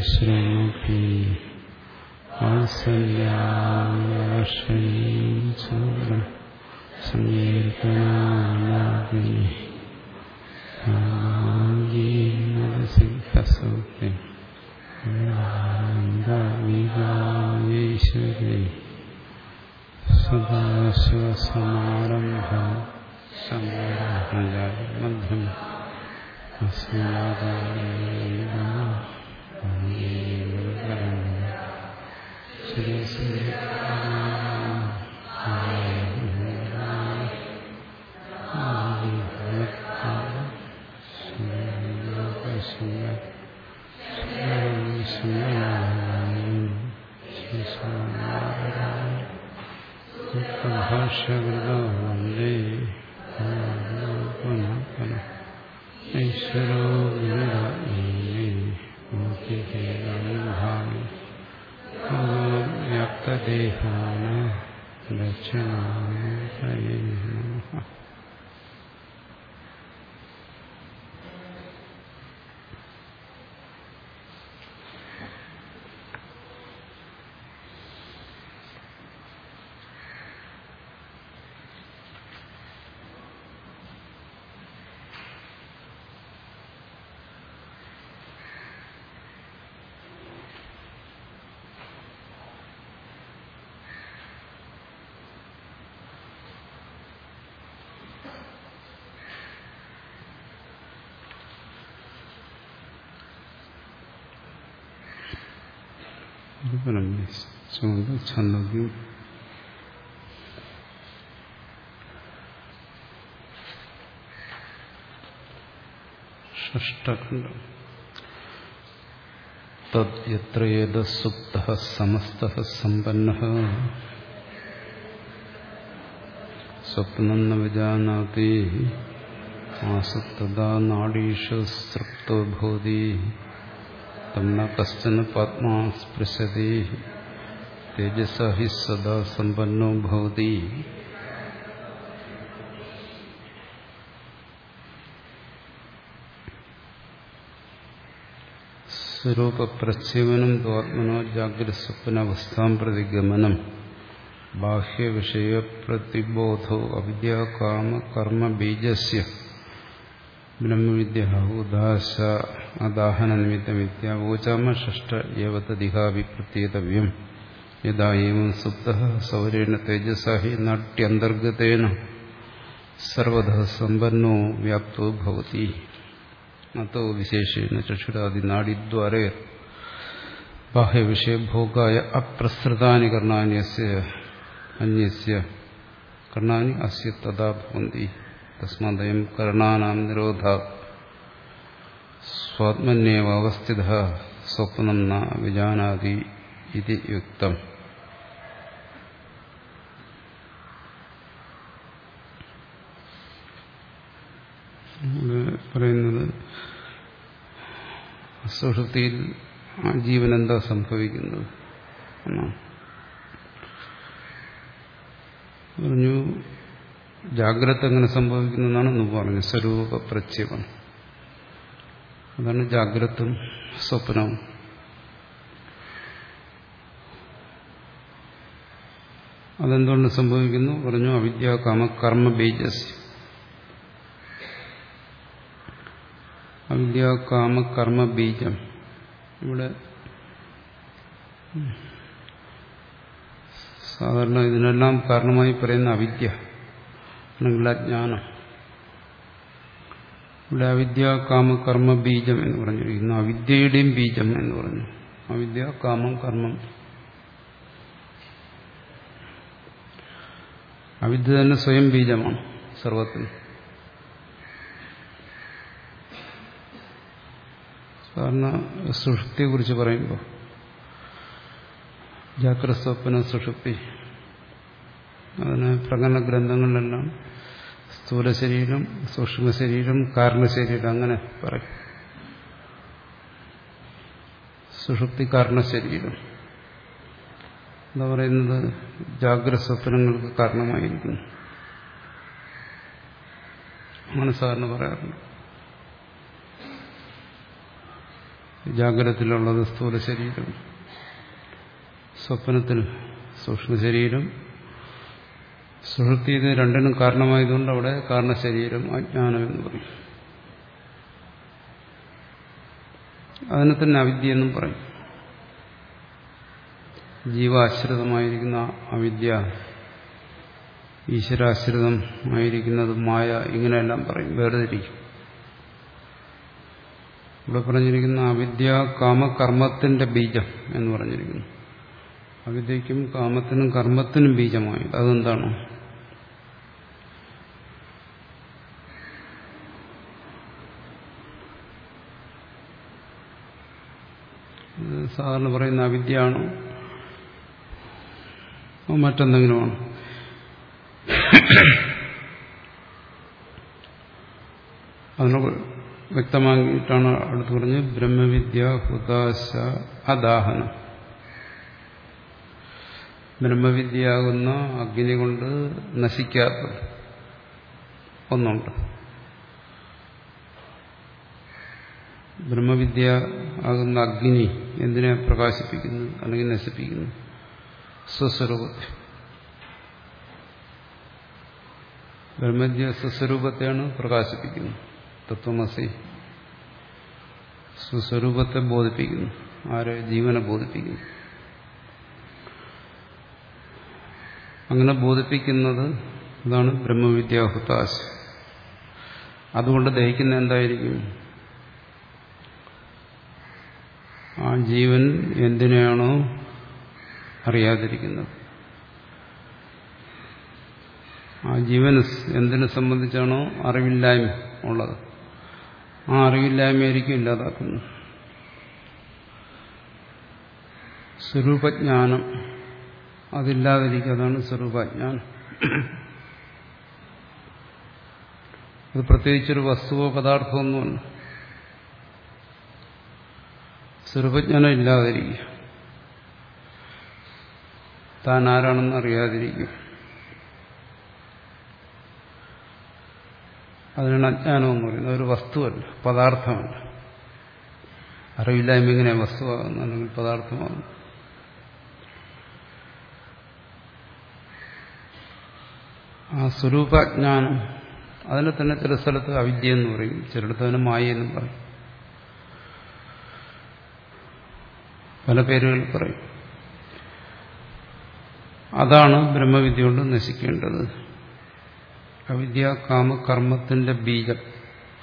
ശ്രീമുഖി വാത്സല്യാശ്രീം ചൂര സങ്കീർത്തനാലാപിനി സിദ്ധസൗഖ്യ വികാരീശ്വരി സദാശിവസമാരംഭ ശങ്കരാചാര്യമധ്യം ശ്രീ ശ്രീ श्री श्री भाष्यवृन्दे ईश्वरो ദക്ഷിണായ നമഃ ചുണ്ട് ഛന്ദോഗ്യം ഷഷ്ടഖണ്ഡം തദ്യത്രേത സുപ്ത സമസ്ത സമ്പന്ന. സ്വപ്നം വിജാനാതി. ആസക്തദാ നാഡീഷു സൃപ്തോ ഭൂതി തം കശ്ചന പാത്മാ സ്പൃശതി. തേജസ ഹി സദാ സമ്പന്നോ ഭവതി സ്വരൂപപ്രച്ഛേവനം ത്വാത്മനോ ജാഗ്രസ്വപ്നാവസ്ഥാം പ്രതി ഗമനം ബാഹ്യവിഷയപ്രതിബോധോ അവിദ്യാകാമ കർമ്മബീജസ്യ ബ്രഹ്മവിദ്യ ഉദാശ അദാഹന നിമിത്തമിത്യാവോചാമ ഷഷ്ട ഏവ തദിഹാഭിപ്രത്യേതവ്യം യഥാ ഏവം സുപ്ത സൗരേണ തേജസ ഹി നാട്യന്തർഗതേന സർവത സമ്പന്നോ വ്യാപ്തോ ഭവതി അത്തോ വിശേഷേണ ചക്ഷുരാദിനാഡിദ്വാരേ ബാഹ്യവിഷയഭോഗായ അപ്രസൃതാനി കർണാനി അസ്യ അന്യസ്യ കർണാനി അസ്യ തഥാ ഭവന്തി തസ്മാദയം കർണാനാം നിരോധ സ്വാത്മന്യേവ അവസ്ഥിത സ്വപ്നം ന വിജാനാതി ഇതി യുക്തം പറയുന്നത് സുഹൃത്തിയിൽ ആ ജീവൻ എന്താ സംഭവിക്കുന്നത് പറഞ്ഞു. ജാഗ്രത എങ്ങനെ സംഭവിക്കുന്നതാണ് എന്ന് പറഞ്ഞു. സ്വരൂപ പ്രക്ഷേപം അതാണ് ജാഗ്രതും സ്വപ്നവും അതെന്തുകൊണ്ട് സംഭവിക്കുന്നു? പറഞ്ഞു അവിദ്യ കാമ കർമ്മ ബീജസ് അവിദ്യ കാമ കർമ്മ ബീജം ഇവിടെ സാധാരണ ഇതിനെല്ലാം കാരണമായി പറയുന്ന അവിദ്യ അല്ലെങ്കിൽ അജ്ഞാനം. ഇവിടെ അവിദ്യ കാമ കർമ്മ ബീജം എന്ന് പറഞ്ഞിരിക്കുന്നു. അവിദ്യയുടെയും ബീജം എന്ന് പറഞ്ഞു. അവിദ്യ കാമം കർമ്മം. അവിദ്യ തന്നെ സ്വയം ബീജമാണ് സർവത്തിൽ സാധാരണ സുഷുപ്തിയെക്കുറിച്ച് പറയുമ്പോൾ ജാഗ്രസ്വപ്ന സുഷുപ്തി അതിന് പ്രകടന ഗ്രന്ഥങ്ങളിലെല്ലാം സ്ഥൂല ശരീരം സൂക്ഷ്മ ശരീരം കാരണശരീരം അങ്ങനെ പറയും. സുഷുപ്തി കാരണശരീരം എന്താ പറയുന്നത്? ജാഗ്രസ്വപ്നങ്ങൾക്ക് കാരണമായിരിക്കുന്നു. അങ്ങനെ സാറിന് പറയാറുണ്ട്. ജാഗ്രതത്തിലുള്ളത് സ്ഥൂല ശരീരം സ്വപ്നത്തിൽ സൂക്ഷ്മ ശരീരം. സുഹൃത്തി ഇത് രണ്ടിനും കാരണമായതുകൊണ്ട് അവിടെ കാരണശരീരം അജ്ഞാനം എന്ന് പറയും. അതിനെ തന്നെ അവിദ്യ എന്നും പറയും. ജീവാശ്രിതമായിരിക്കുന്ന അവിദ്യ ഈശ്വരാശ്രിതമായിരിക്കുന്നത് മായ ഇങ്ങനെയെല്ലാം പറയും. വേറെ വേർതിരിക്കും. ഇവിടെ പറഞ്ഞിരിക്കുന്ന അവിദ്യ കാമകർമ്മത്തിന്റെ ബീജം എന്ന് പറഞ്ഞിരിക്കുന്നു. അവിദ്യക്കും കാമത്തിനും കർമ്മത്തിനും ബീജമായി. അതെന്താണ്? സാധാരണ പറയുന്ന അവിദ്യയാണോ. മറ്റെന്തെങ്കിലുമാണോ? അതിനെ വ്യക്തമാക്കിയിട്ടാണ് അടുത്ത് പറഞ്ഞ് ബ്രഹ്മവിദ്യ ഹുദാശ അദാഹനം. ബ്രഹ്മവിദ്യയാകുന്ന അഗ്നി കൊണ്ട് നശിക്കാത്ത ഒന്നുണ്ട്. ബ്രഹ്മവിദ്യ ആകുന്ന അഗ്നി എന്തിനെ പ്രകാശിപ്പിക്കുന്നു? അല്ലെങ്കിൽ നശിപ്പിക്കുന്നു? സ്വസ്വരൂപത്തെ. ബ്രഹ്മവിദ്യ സ്വസ്വരൂപത്തെയാണ് പ്രകാശിപ്പിക്കുന്നത്. തത്വമസി. സ്വസ്വരൂപത്തെ ബോധിപ്പിക്കുന്നു. ആരെ ജീവനെ ബോധിപ്പിക്കുന്നു. അങ്ങനെ ബോധിപ്പിക്കുന്നത് അതാണ് ബ്രഹ്മവിദ്യാഹുതാശ അതുകൊണ്ട് ദഹിക്കുന്ന എന്തായിരിക്കും? ആ ജീവൻ എന്തിനെയാണോ അറിയാതിരിക്കുന്നത്. ആ ജീവൻ എന്തിനെ സംബന്ധിച്ചാണോ അറിവില്ലായ്മ ഉള്ളത്? ആ അറിവില്ലായ്മയായിരിക്കും ഇല്ലാതാക്കുന്നത്. സ്വരൂപജ്ഞാനം അതില്ലാതിരിക്കുന്നതാണ് സ്വരൂപജ്ഞാനം. അത് പ്രത്യേകിച്ചൊരു വസ്തുവോ പദാർത്ഥമൊന്നുമല്ല സ്വരൂപജ്ഞാനം ഇല്ലാതിരിക്കുക താൻ ആരാണെന്ന് അറിയാതിരിക്കുക അതിനാണ് അജ്ഞാനം എന്ന് പറയുന്നത്. ഒരു വസ്തുവല്ല പദാർത്ഥമല്ല. അറിവില്ലായ്മ എങ്ങനെ വസ്തുവാകുന്നു അല്ലെങ്കിൽ പദാർത്ഥമാകുന്നു ആ സ്വരൂപജ്ഞാനം അതിനെ തന്നെ ചില സ്ഥലത്ത് അവിദ്യ എന്ന് പറയും. ചിലയിടത്ത് അതിന് മായ എന്നും പറയും. പല പേരുകൾ പറയും. അതാണ് ബ്രഹ്മവിദ്യ കൊണ്ട് നശിക്കേണ്ടത്. അവിദ്യ കാമ കർമ്മത്തിന്റെ ബീജം.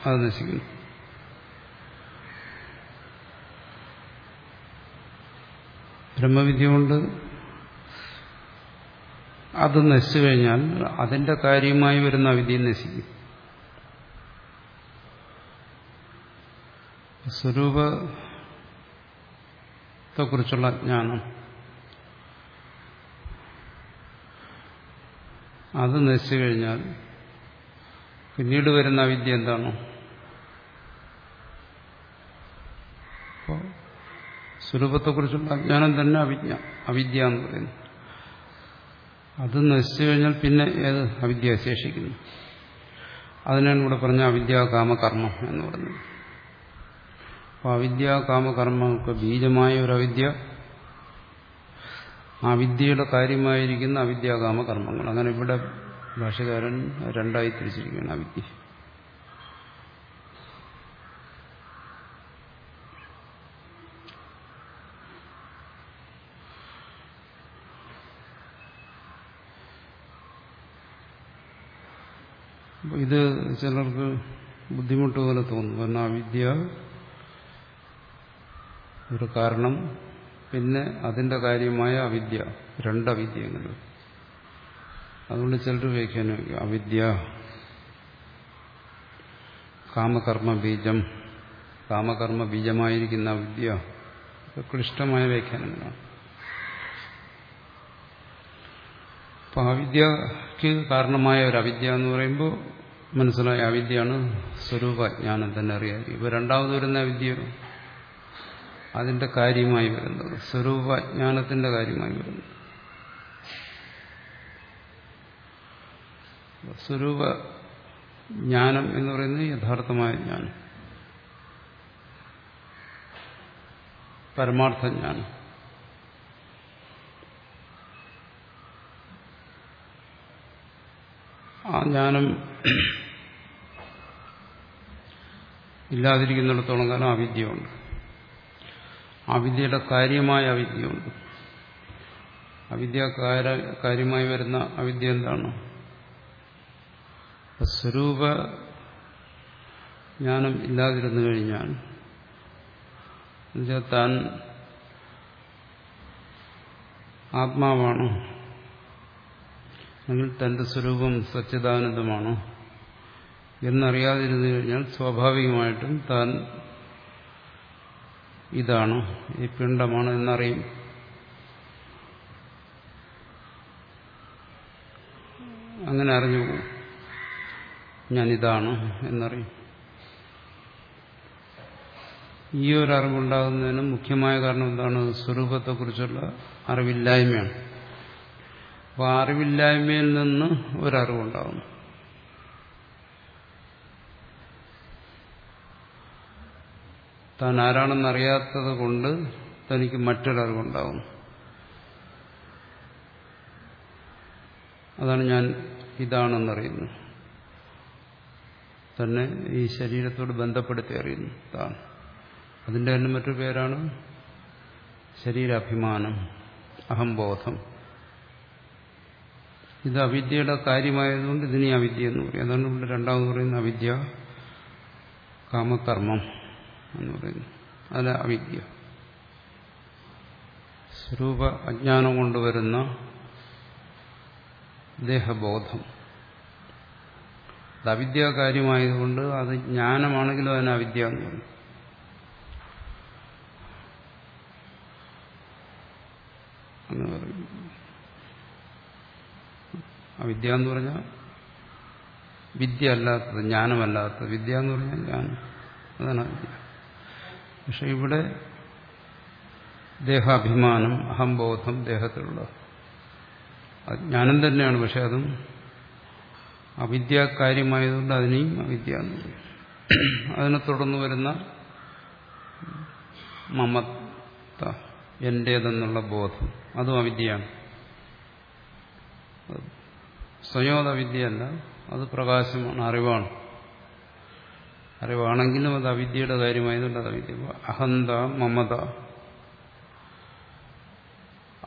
അത് നശിക്കുന്നു. ബ്രഹ്മവിദ്യ കൊണ്ട് അത് നശിച്ചു കഴിഞ്ഞാൽ അതിന്റെ കാര്യമായി വരുന്ന അവിദ്യ നശിക്കും. സ്വരൂപത്തെക്കുറിച്ചുള്ള ജ്ഞാനം. അത് നശിച്ചു കഴിഞ്ഞാൽ പിന്നീട് വരുന്ന വിദ്യ എന്താണ്? അപ്പോൾ സ്വരൂപത്തെക്കുറിച്ചുള്ള അജ്ഞാനം തന്നെ അവിജ്ഞ അവിദ്യ എന്ന് പറയുന്നു. അത് നശിച്ചു കഴിഞ്ഞാൽ പിന്നെ ഏത് അവിദ്യ ശേഷിക്കുന്നു? അതിനാണ് ഇവിടെ പറഞ്ഞ അവിദ്യ കാമകർമ്മം എന്ന് പറഞ്ഞത്. അപ്പോൾ അവിദ്യ കാമകർമ്മങ്ങൾക്ക് ബീജമായ ഒരു അവിദ്യ. ആ വിദ്യയുടെ കാര്യമായിരിക്കുന്ന അവിദ്യാകാമ കർമ്മങ്ങൾ അങ്ങനെ ഇവിടെ ഭാഷകാരൻ രണ്ടായി തിരിച്ചിരിക്കുകയാണ് അവിദ്യ ഇത് ചിലർക്ക് ബുദ്ധിമുട്ട് പോലെ തോന്നും. കാരണം അവിദ്യ ഒരു കാരണം പിന്നെ അതിന്റെ കാര്യമായ അവിദ്യ രണ്ടവിദ്യങ്ങൾ അതുകൊണ്ട് ചിലർ വ്യാഖ്യാനിക്കും അവിദ്യ കാമകർമ്മ ബീജം കാമകർമ്മ ബീജമായിരിക്കുന്ന അവിദ്യ. ക്ലിഷ്ടമായ വ്യാഖ്യാനങ്ങളാണ്. അപ്പൊ അവിദ്യക്ക് കാരണമായ ഒരു അവിദ്യ എന്ന് പറയുമ്പോൾ മനസ്സിലായ അവിദ്യയാണ് സ്വരൂപജ്ഞാനം തന്നെ അറിയാതെ ഇപ്പൊ രണ്ടാമത് വരുന്ന അവിദ്യ അതിന്റെ കാര്യമായി വരുന്നത് സ്വരൂപജ്ഞാനത്തിന്റെ കാര്യമായി വരുന്നത്. സ്വരൂപ ജ്ഞാനം എന്ന് പറയുന്നത് യഥാർത്ഥമായ ജ്ഞാനം. പരമാർത്ഥ ജ്ഞാനം. ആ ജ്ഞാനം ഇല്ലാതിരിക്കുന്നിടത്തോളം കാലം അവിദ്യയുണ്ട് അവിദ്യയുടെ കാര്യമായ അവിദ്യയുണ്ട് അവിദ്യ കാര്യമായി വരുന്ന അവിദ്യ എന്താണ്? സ്വരൂപ ജ്ഞാനം ഇല്ലാതിരുന്നു കഴിഞ്ഞാൽ താൻ ആത്മാവാണോ? അല്ലെങ്കിൽ തന്റെ സ്വരൂപം സച്ചിദാനന്ദമാണോ? എന്നറിയാതിരുന്നു കഴിഞ്ഞാൽ സ്വാഭാവികമായിട്ടും താൻ ഇതാണ്? ഈ പിണ്ടമാണ് എന്നറിയും. അങ്ങനെ അറിഞ്ഞു പോകും ഞാനിതാണ് എന്നറിയും. ഈ ഒരു അറിവുണ്ടാകുന്നതിന് മുഖ്യമായ കാരണം എന്താണ്? സ്വരൂപത്തെക്കുറിച്ചുള്ള അറിവില്ലായ്മയാണ്. അപ്പോൾ ആ അറിവില്ലായ്മയിൽ നിന്ന് ഒരറിവുണ്ടാകുന്നു. താൻ ആരാണെന്നറിയാത്തത് കൊണ്ട് തനിക്ക് മറ്റൊരറിവുണ്ടാകുന്നു. അതാണ് ഞാൻ ഇതാണെന്നറിയുന്നു തന്നെ ഈ ശരീരത്തോട് ബന്ധപ്പെടുത്തി അറിയുന്നു താൻ. അതിന്റെ തന്നെ മറ്റൊരു പേരാണ് ശരീരാഭിമാനം അഹംബോധം. ഇത് അവിദ്യയുടെ കാര്യമായതുകൊണ്ട് ഇതിനെ അവിദ്യ എന്ന് പറയും. അതാണ് ഇവിടെ രണ്ടാമത് പറയുന്ന അവിദ്യ കാമകർമ്മം എന്ന് പറയുന്നു. അല്ല അവിദ്യ. സ്വരൂപ അജ്ഞാനം കൊണ്ടുവരുന്ന ദേഹബോധം. അത് അവിദ്യാകാര്യമായതുകൊണ്ട് അത് ജ്ഞാനമാണെങ്കിലും അതിന് അവിദ്യ എന്ന് പറയും എന്ന് പറയും അവിദ്യ എന്ന് പറഞ്ഞാൽ വിദ്യ അല്ലാത്തത് ജ്ഞാനമല്ലാത്തത്. വിദ്യ എന്ന് പറഞ്ഞാൽ ജ്ഞാനം. അതാണ് അവിദ്യ. പക്ഷെ ഇവിടെ ദേഹാഭിമാനം അഹംബോധം ദേഹത്തിലുള്ള. ജ്ഞാനം തന്നെയാണ് പക്ഷെ അതും അവിദ്യാകാര്യമായതുകൊണ്ട് അതിനെയും അവിദ്യ എന്ന് പറയും അതിനെ തുടർന്ന് വരുന്ന മമത്ത എന്റേതെന്നുള്ള ബോധം അതും അവിദ്യയാണ്. സ്വയോത വിദ്യയല്ല അത് പ്രകാശമാണ് അറിവാണ്. അറിവാണെങ്കിലും അത് അവിദ്യയുടെ കാര്യമായതുകൊണ്ട് അത് അവിദ്യ. അഹന്ത മമത.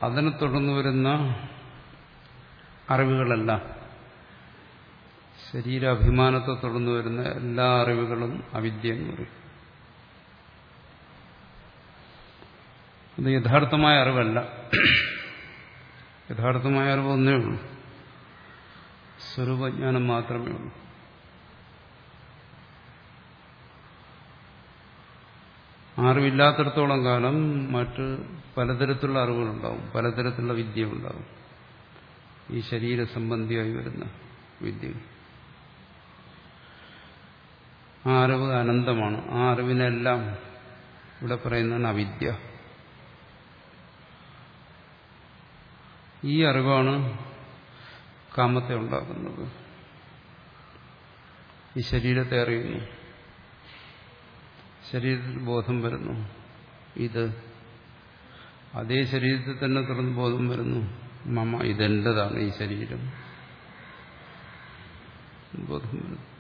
അതിനെ തുടർന്ന് വരുന്ന അറിവുകളെല്ലാം ശരീരാഭിമാനത്തെ തുടർന്ന് വരുന്ന എല്ലാ അറിവുകളും അവിദ്യ എന്ന് പറയും അത് യഥാർത്ഥമായ അറിവല്ല. യഥാർത്ഥമായ അറിവ് ഒന്നേ ഉള്ളൂ. സ്വരൂപജ്ഞാനം മാത്രമേ ഉള്ളൂ. അറിവില്ലാത്തടത്തോളം കാലം മറ്റ് പലതരത്തിലുള്ള അറിവുകളുണ്ടാവും. പലതരത്തിലുള്ള വിദ്യ ഉണ്ടാവും ഈ ശരീര സംബന്ധിയായി വരുന്ന വിദ്യ ആ അറിവ് അനന്തമാണ്. ആ അറിവിനെല്ലാം ഇവിടെ പറയുന്നതാണ് അവിദ്യ. ഈ അറിവാണ് കാമത്തെ ഉണ്ടാക്കുന്നത്. ഈ ശരീരത്തെ അറിയുന്നു. ശരീരത്തിൽ ബോധം വരുന്നു. ഇത് അതേ ശരീരത്തിൽ തന്നെ തുറന്ന് ബോധം വരുന്നു. മമ ഇതെന്റതാണ് ഈ ശരീരം? ബോധം വരുന്നു.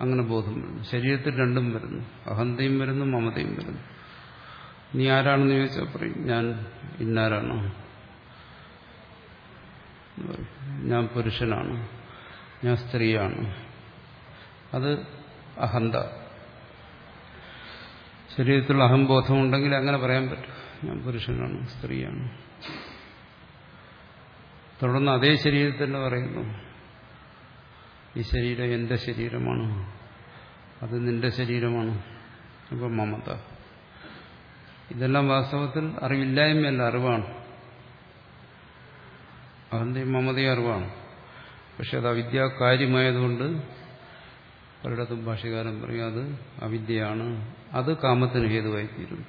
അങ്ങനെ ബോധം വരുന്നു. ശരീരത്തിൽ രണ്ടും വരുന്നു. അഹന്തയും വരുന്നു മമതയും വരുന്നു. നീ ആരാണെന്ന് ചോദിച്ചാൽ പറയും. ഞാൻ ഇന്നാരാണ്? ഞാൻ പുരുഷനാണ്. ഞാൻ സ്ത്രീയാണ്. അത് അഹന്ത. ശരീരത്തിലുള്ള അഹംബോധം ഉണ്ടെങ്കിൽ അങ്ങനെ പറയാൻ പറ്റും. ഞാൻ പുരുഷനാണ് സ്ത്രീയാണ്. തുടർന്ന് അതേ ശരീരത്തിൽ തന്നെ പറയുന്നു. ഈ ശരീരം എന്റെ ശരീരമാണ്. അത് നിന്റെ ശരീരമാണ്. അപ്പം മമത. ഇതെല്ലാം വാസ്തവത്തിൽ അറിവില്ലായ്മയല്ല അറിവാണ്. അതിന്റെ മമതയും അറിവാണ്? പക്ഷെ അത് അവിദ്യ കാര്യമായതുകൊണ്ട് പലയിടത്തും ഭാഷകാരൻ പറയും അത് അവിദ്യയാണ്. അത് കാമത്തിന് ഹേതുവായിത്തീരും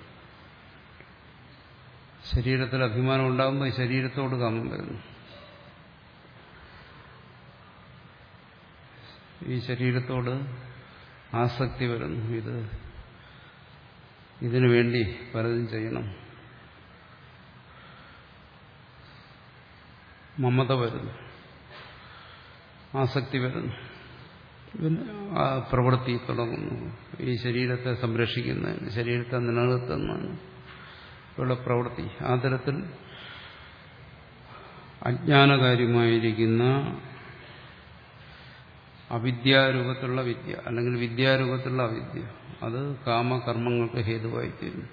ശരീരത്തിൽ അഭിമാനം ഉണ്ടാകുമ്പോൾ ശരീരത്തോട് കാമം വരുന്നു. ഈ ശരീരത്തോട് ആസക്തി വരുന്നു. ഇത് ഇതിനു വേണ്ടി പലതും ചെയ്യണം. മമത വരുന്നു. ആസക്തി വരുന്നു. പിന്നെ ആ പ്രവൃത്തി തുടങ്ങുന്നു. ഈ ശരീരത്തെ സംരക്ഷിക്കുന്നതിന് ശരീരത്തെ നിലനിർത്തുന്നതിന് ഉള്ള പ്രവൃത്തി. ആ തരത്തിൽ അജ്ഞാനകാര്യമായിരിക്കുന്ന അവിദ്യാരൂപത്തിലുള്ള വിദ്യ അല്ലെങ്കിൽ വിദ്യാരൂപത്തിലുള്ള അവിദ്യ. അത് കാമകർമ്മങ്ങൾക്ക് ഹേതുവായിത്തീരുന്നു.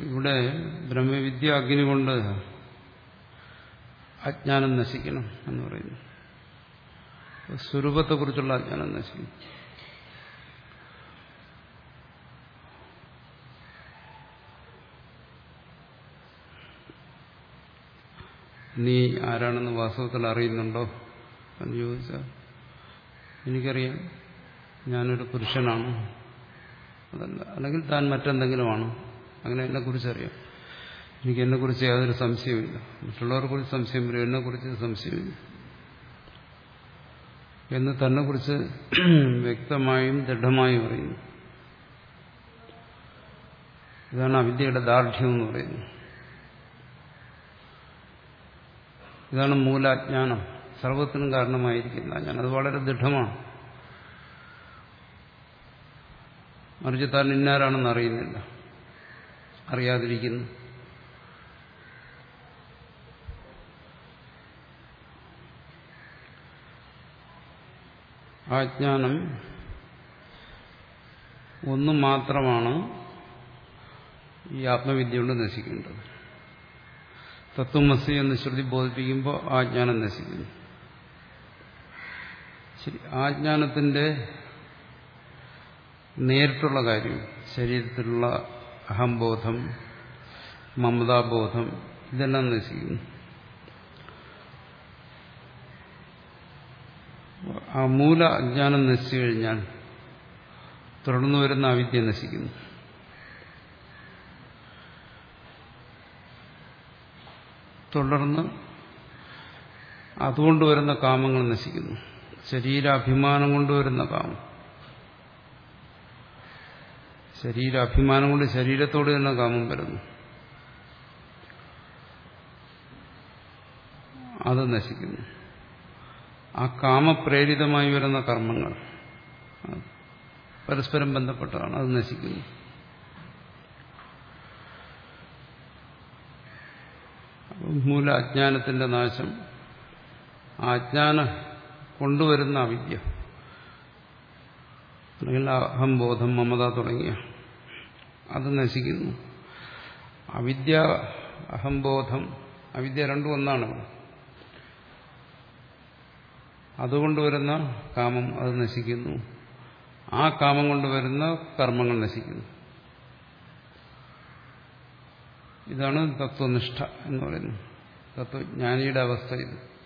ഇവിടെ ബ്രഹ്മവിദ്യ അഗ്നി കൊണ്ട് അജ്ഞാനം നശിക്കണം എന്ന് പറയുന്നു. സ്വരൂപത്തെക്കുറിച്ചുള്ള അജ്ഞാനം നശിക്കും. നീ ആരാണെന്ന് വാസ്തവത്തിൽ അറിയുന്നുണ്ടോ? എന്ന് ചോദിച്ചാൽ എനിക്കറിയാം. ഞാനൊരു പുരുഷനാണ്. അതല്ല അല്ലെങ്കിൽ താൻ മറ്റെന്തെങ്കിലുമാണ്? അങ്ങനെ എന്നെക്കുറിച്ചറിയാം എനിക്ക് എന്നെക്കുറിച്ച് യാതൊരു സംശയമില്ല മറ്റുള്ളവരെ കുറിച്ച് സംശയം വരും എന്നെക്കുറിച്ച് സംശയമില്ല എന്ന് തന്നെക്കുറിച്ച് വ്യക്തമായും ദൃഢമായും അറിയുന്നു. ഇതാണ് അവിദ്യയുടെ ദാർഢ്യം എന്ന് പറയുന്നത്. ഇതാണ് മൂലാജ്ഞാനം. സർവത്തിനും കാരണമായിരിക്കുന്ന അജ്ഞാനം അത് വളരെ ദൃഢമാണ്. മറിച്ച് താൻ ഇന്നാരാണെന്ന് അറിയുന്നില്ല. അറിയാതിരിക്കുന്നു. ആജ്ഞാനം ജ്ഞാനം ഒന്ന് മാത്രമാണ് ഈ ആത്മവിദ്യ കൊണ്ട് നശിക്കേണ്ടത്. തത്വമസി എന്ന് ശ്രുതി ബോധിപ്പിക്കുമ്പോൾ ആ ജ്ഞാനം നശിക്കുന്നു. ശരി ആ ജ്ഞാനത്തിന്റെ നേരിട്ടുള്ള കാര്യം ശരീരത്തിലുള്ള അഹംബോധം മമതാബോധം ഇതെല്ലാം നശിക്കുന്നു. ആ മൂല അജ്ഞാനം നശിച്ചു കഴിഞ്ഞാൽ തുടർന്നു വരുന്ന അവിദ്യ നശിക്കുന്നു. തുടർന്ന് അതുകൊണ്ട് വരുന്ന കാമങ്ങൾ നശിക്കുന്നു. ശരീരാഭിമാനം കൊണ്ടുവരുന്ന കാമം. ശരീരാഭിമാനം കൊണ്ട് ശരീരത്തോട് തന്നെ കാമം വരുന്നു. അത് നശിക്കുന്നു. ആ കാമപ്രേരിതമായി വരുന്ന കർമ്മങ്ങൾ പരസ്പരം ബന്ധപ്പെട്ടതാണ് അത് നശിക്കുന്നു. മൂല അജ്ഞാനത്തിന്റെ നാശം. ആ അജ്ഞാന കൊണ്ടുവരുന്ന അവിദ്യ അല്ലെങ്കിൽ അഹംബോധം മമത തുടങ്ങിയ അത് നശിക്കുന്നു. അവിദ്യ അഹംബോധം അവിദ്യ രണ്ടും ഒന്നാണ്. അതുകൊണ്ട് വരുന്ന കാമം അത് നശിക്കുന്നു. ആ കാമം കൊണ്ടുവരുന്ന കർമ്മങ്ങൾ നശിക്കുന്നു. ഇതാണ് തത്വനിഷ്ഠ എന്ന് പറയുന്നത്. തത്വജ്ഞാനിയുടെ അവസ്ഥ ഇത്.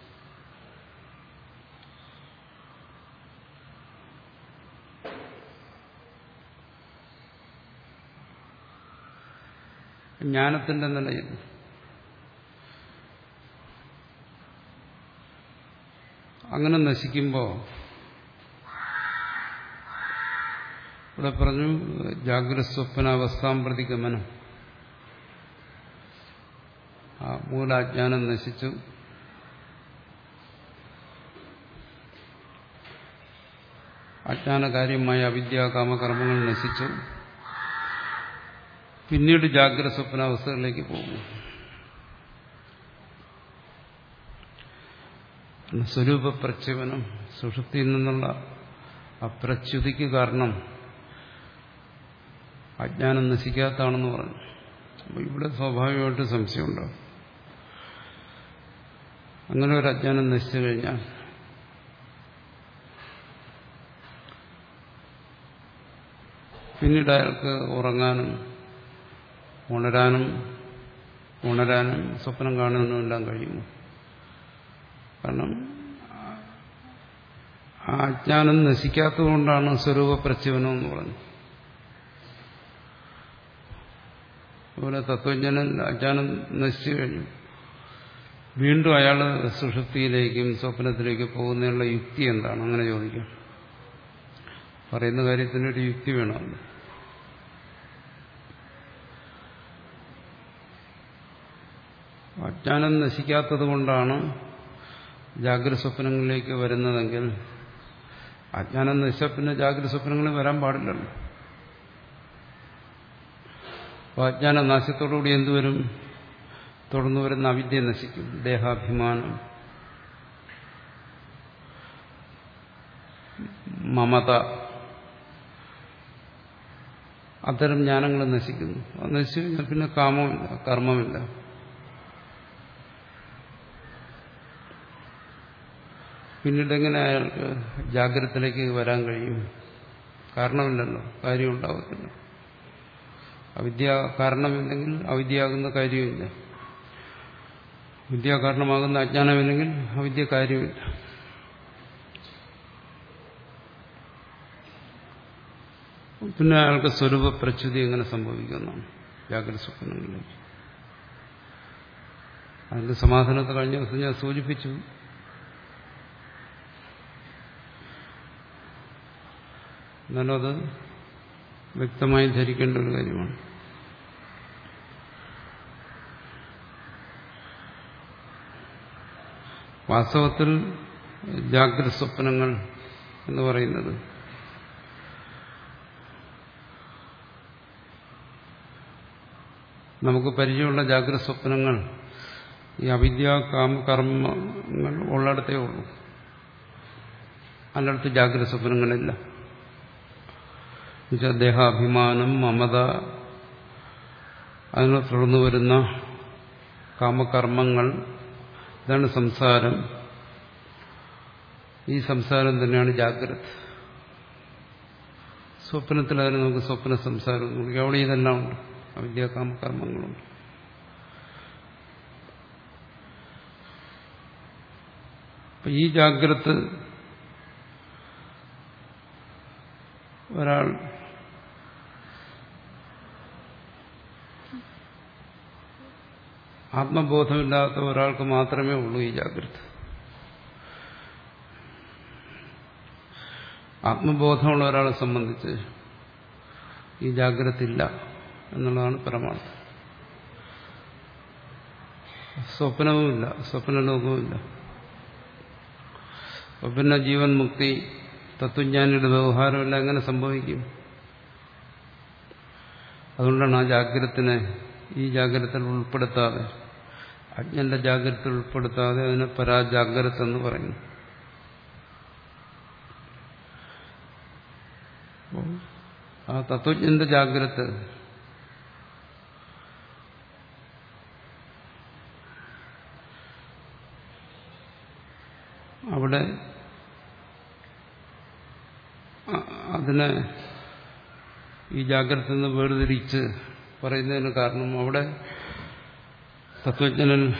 ജ്ഞാനത്തിന്റെ നിലയിൽ. അങ്ങനെ നശിക്കുമ്പോൾ ഇവിടെ പറഞ്ഞു ജാഗ്രസ്വപ്നാവസ്ഥാം പ്രതി ഗമനം ആ മൂലാജ്ഞാനം നശിച്ചു. അജ്ഞാനകാര്യമായ അവിദ്യ കാമകർമ്മങ്ങൾ നശിച്ചു. പിന്നീട് ജാഗ്രത സ്വപ്നാവസ്ഥകളിലേക്ക് പോകുന്നു. സ്വരൂപ പ്രക്ഷേപനം സുഷുപ്തിയിൽ നിന്നുള്ള അപ്രച്യുതിക്ക് കാരണം അജ്ഞാനം നശിക്കാത്താണെന്ന് പറഞ്ഞു. അപ്പോൾ ഇവിടെ സ്വാഭാവികമായിട്ട് സംശയമുണ്ടാവും അങ്ങനെ ഒരു അജ്ഞാനം നശിച്ചു കഴിഞ്ഞാൽ പിന്നീട് അയാൾക്ക് ഉറങ്ങാനും ഉണരാനും ഉണരാനും സ്വപ്നം കാണാനും എല്ലാം കഴിയുമോ കാരണം ആ അജ്ഞാനം നശിക്കാത്തതുകൊണ്ടാണ് സ്വരൂപ പ്രച്ഛനം എന്ന് പറഞ്ഞത്. അതുപോലെ തത്വജ്ഞാനം അജ്ഞാനം നശിച്ചു കഴിഞ്ഞു. വീണ്ടും അയാൾ സുഷുപ്തിയിലേക്കും സ്വപ്നത്തിലേക്കും പോകുന്നതിനുള്ള യുക്തി എന്താണ്? അങ്ങനെ ചോദിക്കാം. പറയുന്ന കാര്യത്തിന് ഒരു യുക്തി വേണം അജ്ഞാനം നശിക്കാത്തത് കൊണ്ടാണ് ജാഗ്രത സ്വപ്നങ്ങളിലേക്ക് വരുന്നതെങ്കിൽ അജ്ഞാനം നശിച്ച പിന്നെ ജാഗ്രത സ്വപ്നങ്ങളിൽ വരാൻ പാടില്ലല്ലോ. അപ്പോൾ അജ്ഞാന നാശത്തോടുകൂടി എന്തുവരും തുടർന്നു വരുന്ന അവിദ്യ നശിക്കും. ദേഹാഭിമാനം. മമത. അത്തരം ജ്ഞാനങ്ങൾ നശിക്കുന്നു. അത് നശിച്ചു കഴിഞ്ഞാൽ പിന്നെ കാമമില്ല കർമ്മമില്ല. പിന്നീട് എങ്ങനെ അയാൾക്ക് ജാഗ്രതത്തിലേക്ക് വരാൻ കഴിയും? കാരണമില്ലല്ലോ കാര്യം ഉണ്ടാവത്തില്ല അവിദ്യ കാരണമില്ലെങ്കിൽ അവിദ്യയാകുന്ന കാര്യമില്ല. വിദ്യ കാരണമാകുന്ന അജ്ഞാനമില്ലെങ്കിൽ അവിദ്യ കാര്യമില്ല. പിന്നെ അയാൾക്ക് സ്വരൂപ പ്രച്യുതി എങ്ങനെ സംഭവിക്കുന്നതാണ് ജാഗ്രത സ്വപ്നങ്ങളിലേക്ക്. അതിന്റെ സമാധാനത്തെ കഴിഞ്ഞ ദിവസം ഞാൻ സൂചിപ്പിച്ചു. എന്നാലും അത് വ്യക്തമായി ധരിക്കേണ്ട ഒരു കാര്യമാണ്. വാസ്തവത്തിൽ ജാഗ്രത സ്വപ്നങ്ങൾ എന്ന് പറയുന്നത്. നമുക്ക് പരിചയമുള്ള ജാഗ്രത സ്വപ്നങ്ങൾ ഈ അവിദ്യ കാമ കർമ്മങ്ങൾ ഉള്ളിടത്തേ ഉള്ളൂ. അല്ലടത്ത് ജാഗ്രത സ്വപ്നങ്ങളില്ല. എന്നുവെച്ചാൽ ദേഹാഭിമാനം മമത അതിനെ തുടർന്നു വരുന്ന കാമകർമ്മങ്ങൾ ഇതാണ് സംസാരം. ഈ സംസാരം തന്നെയാണ് ജാഗ്രത. സ്വപ്നത്തിൽ അതിന് നമുക്ക് സ്വപ്ന സംസാരം വിളിക്കാം അവിടെ ഇതെല്ലാം ഉണ്ട്. അവിദ്യാകാമകർമ്മങ്ങളുണ്ട് അപ്പൊ ഈ ജാഗ്രത ഒരാൾ ആത്മബോധമില്ലാത്ത ഒരാൾക്ക് മാത്രമേ ഉള്ളൂ ഈ ജാഗ്രത. ആത്മബോധമുള്ള ഒരാളെ സംബന്ധിച്ച് ഈ ജാഗ്രത ഇല്ല എന്നുള്ളതാണ് പരമാർത്ഥം. സ്വപ്നവുമില്ല സ്വപ്നലോകവുമില്ല. അപ്പൊ പിന്നെ ജീവൻ മുക്തി തത്വജ്ഞാനിയുടെ വ്യവഹാരമെല്ലാം എങ്ങനെ സംഭവിക്കും? അതുകൊണ്ടാണ് ആ ജാഗ്രതനെ ഈ ജാഗ്രതയിൽ ഉൾപ്പെടുത്താതെ അജ്ഞന്റെ ജാഗ്രത ഉൾപ്പെടുത്താതെ അതിനെ പരാജാഗ്രത എന്ന് പറയുന്നു. ആ തത്വജ്ഞന്റെ ജാഗ്രത. അവിടെ അതിനെ ഈ ജാഗ്രത നിന്ന് വേർതിരിച്ച് പറയുന്നതിന് കാരണം അവിടെ തത്വജ്ഞനൻ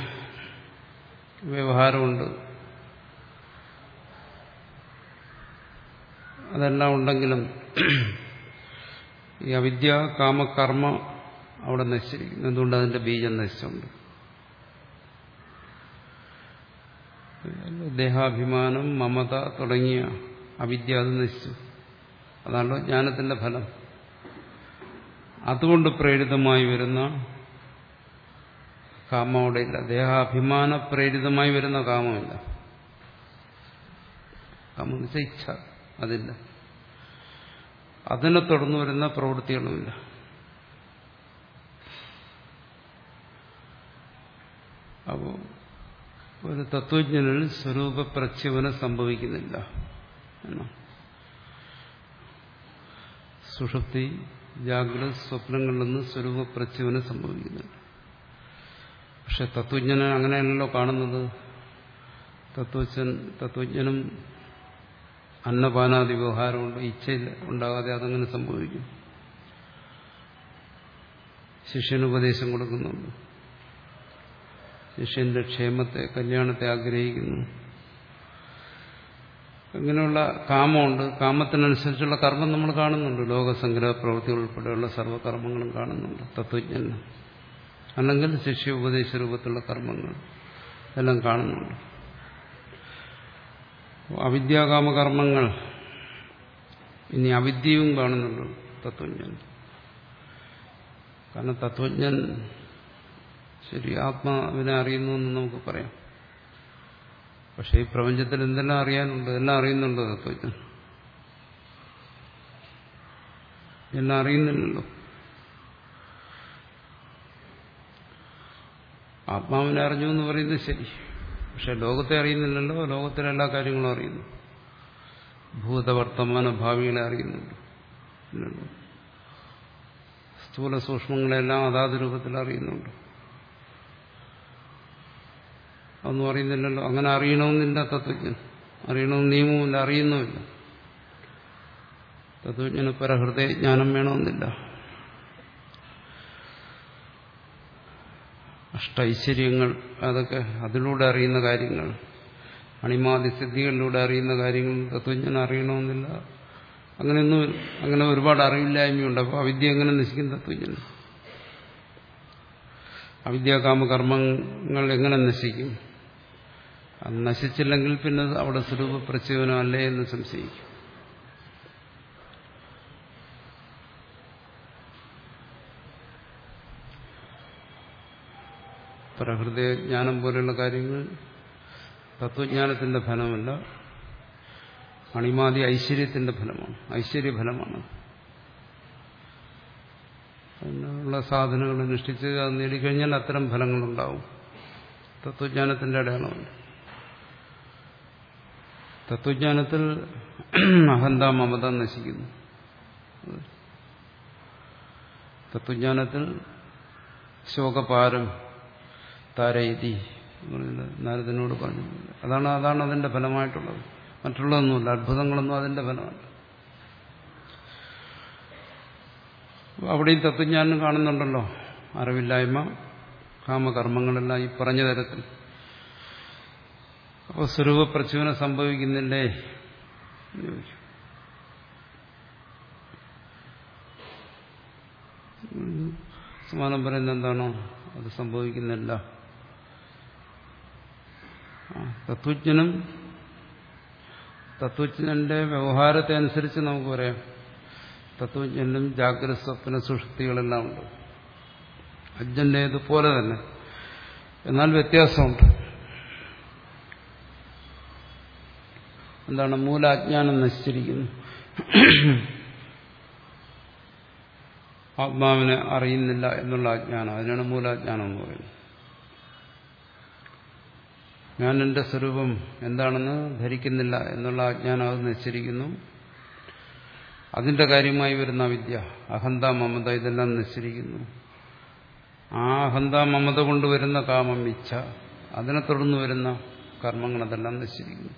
വ്യവഹാരമുണ്ട്. അതെല്ലാം ഉണ്ടെങ്കിലും ഈ അവിദ്യ കാമകർമ്മ അവിടെ നശിച്ചിരിക്കുന്നു എന്തുകൊണ്ട് അതിന്റെ ബീജം നശിച്ചുണ്ട്. ദേഹാഭിമാനം മമത തുടങ്ങിയ അവിദ്യ അത് നശിച്ചു. അതാണല്ലോ ജ്ഞാനത്തിന്റെ ഫലം. അതുകൊണ്ട് പ്രേരിതമായി വരുന്ന കാമം അവിടെ ഇല്ല ദേഹാഭിമാന പ്രേരിതമായി വരുന്ന കാമമില്ല. കാമം എന്ന് വെച്ചാൽ ഇച്ഛ. അതില്ല. അതിനെ തുടർന്ന് വരുന്ന പ്രവൃത്തികളുമില്ല അപ്പോൾ ഒരു തത്വജ്ഞനിൽ സ്വരൂപ പ്രക്ഷേപനം സംഭവിക്കുന്നില്ല. എന്നാണ് സുഷുപ്തി ജാഗ്രത സ്വപ്നങ്ങളിൽ നിന്ന് സ്വരൂപ പ്രക്ഷേപനം സംഭവിക്കുന്നില്ല. പക്ഷെ തത്വജ്ഞന് അങ്ങനെയല്ലല്ലോ കാണുന്നത്. തത്വജ്ഞൻ തത്വജ്ഞനും അന്നപാനാദി വ്യവഹാരമുണ്ട്. ഇച്ഛ ഉണ്ടാകാതെ അതങ്ങനെ സംഭവിക്കും. ശിഷ്യന് ഉപദേശം കൊടുക്കുന്നുണ്ട്. ശിഷ്യന്റെ ക്ഷേമത്തെ കല്യാണത്തെ ആഗ്രഹിക്കുന്നു. അങ്ങനെയുള്ള കാമമുണ്ട്. കാമത്തിനനുസരിച്ചുള്ള കർമ്മം നമ്മൾ കാണുന്നുണ്ട്. ലോകസംഗ്രഹ പ്രവൃത്തികൾ ഉൾപ്പെടെയുള്ള സർവകർമ്മങ്ങളും കാണുന്നുണ്ട് തത്വജ്ഞന്. അല്ലെങ്കിൽ ശിഷ്യ ഉപദേശ രൂപത്തിലുള്ള കർമ്മങ്ങൾ എല്ലാം കാണുന്നുണ്ട്. അവിദ്യാകാമ കർമ്മങ്ങൾ ഇനി അവിദ്യയും കാണുന്നുണ്ട് തത്വജ്ഞൻ. കാരണം തത്വജ്ഞൻ ശരി ആത്മാവിനെ അറിയുന്നു എന്ന് നമുക്ക് പറയാം. പക്ഷെ ഈ പ്രപഞ്ചത്തിൽ എന്തെല്ലാം അറിയാനുണ്ട്? എല്ലാം അറിയുന്നുണ്ട് തത്വജ്ഞൻ? എല്ലാം അറിയുന്നില്ലല്ലോ. ആത്മാവിനെ അറിഞ്ഞു എന്ന് പറയുന്നത് ശരി. പക്ഷെ ലോകത്തെ അറിയുന്നില്ലല്ലോ ലോകത്തിലെ എല്ലാ കാര്യങ്ങളും അറിയുന്നു. ഭൂതവർത്തമാന ഭാവികളെ അറിയുന്നുണ്ട്. സ്ഥൂല സൂക്ഷ്മങ്ങളെല്ലാം അതാത് രൂപത്തിൽ അറിയുന്നുണ്ട്. അതൊന്നും അറിയുന്നില്ലല്ലോ. അങ്ങനെ അറിയണമെന്നില്ല തത്വജ്ഞൻ. അറിയണമെന്ന് നിയമവുമില്ല അറിയുന്നുമില്ല. തത്വജ്ഞന് പരഹൃദയജ്ഞാനം വേണമെന്നില്ല. അഷ്ടൈശ്വര്യങ്ങൾ അതൊക്കെ അതിലൂടെ അറിയുന്ന കാര്യങ്ങൾ. അണിമാതി സിദ്ധികളിലൂടെ അറിയുന്ന കാര്യങ്ങൾ തത്വജ്ഞൻ അറിയണമെന്നില്ല. അങ്ങനെയൊന്നും അങ്ങനെ ഒരുപാട് അറിവില്ലായ്മയുണ്ട്. അപ്പോൾ അവിദ്യ എങ്ങനെ നശിക്കും തത്വജ്ഞൻ? അവിദ്യാകാമകർമ്മങ്ങൾ എങ്ങനെ നശിക്കും? അത് നശിച്ചില്ലെങ്കിൽ പിന്നെ അവിടെ സ്വരൂപ പ്രചോദനം അല്ലേ എന്ന് സംശയിക്കും. പ്രഹൃദയജ്ഞാനം പോലെയുള്ള കാര്യങ്ങൾ തത്വജ്ഞാനത്തിന്റെ ഫലമല്ല അണിമാതി ഐശ്വര്യത്തിന്റെ ഫലമാണ് ഐശ്വര്യഫലമാണ്. അതിനുള്ള സാധനങ്ങൾ അനുഷ്ഠിച്ച് അത് നേടിക്കഴിഞ്ഞാൽ അത്തരം ഫലങ്ങളുണ്ടാവും. തത്വജ്ഞാനത്തിന്റെ അടയാളമാണ് തത്വജ്ഞാനത്തിൽ അഹന്ത മമത നശിക്കുന്നു. തത്വജ്ഞാനത്തിൽ ശോകപാരം താരയതി നാരദനോട് പറഞ്ഞു. അതാണ് അതാണ് അതിന്റെ ഫലമായിട്ടുള്ളത്. മറ്റുള്ളതൊന്നുമില്ല അത്ഭുതങ്ങളൊന്നും അതിന്റെ ഫലമല്ല. അവിടെയും തത്വജ്ഞാനം കാണുന്നുണ്ടല്ലോ. അറിവില്ലായ്മ കാമകർമ്മങ്ങളെല്ലാം ഈ പറഞ്ഞ തരത്തിൽ. അപ്പോൾ സ്വരൂപപ്രചുവനം സംഭവിക്കുന്നില്ലേ? എന്ന് ചോദിച്ചു സമാനം പറയുന്നത് എന്താണോ? അത് സംഭവിക്കുന്നില്ല. തത്വജ്ഞനും തത്വജ്ഞന്റെ വ്യവഹാരത്തെ അനുസരിച്ച് നമുക്ക് പറയാം. തത്വജ്ഞനും ജാഗ്രത സ്വപ്ന സുഷുപ്തികളെല്ലാം ഉണ്ട്. അജ്ഞന്റെ ഇതുപോലെ തന്നെ. എന്നാൽ വ്യത്യാസമുണ്ട്. എന്താണ്? മൂലാജ്ഞാനം നശിച്ചിരിക്കുന്നു. ആത്മാവിനെ അറിയുന്നില്ല എന്നുള്ള അജ്ഞാനം അതിനാണ് മൂലാജ്ഞാനം എന്ന് പറയുന്നത്. ഞാൻ എന്റെ സ്വരൂപം എന്താണെന്ന് ധരിക്കുന്നില്ല എന്നുള്ള അജ്ഞാനം അത് നശിച്ചിരിക്കുന്നു അതിന്റെ കാര്യമായി വരുന്ന വിദ്യ അഹന്ത മമത ഇതെല്ലാം നശിച്ചിരിക്കുന്നു ആ അഹന്ത മമത കൊണ്ടുവരുന്ന കാമം ഇച്ഛ അതിനെ തുടർന്ന് വരുന്ന കർമ്മങ്ങൾ അതെല്ലാം നശിച്ചിരിക്കുന്നു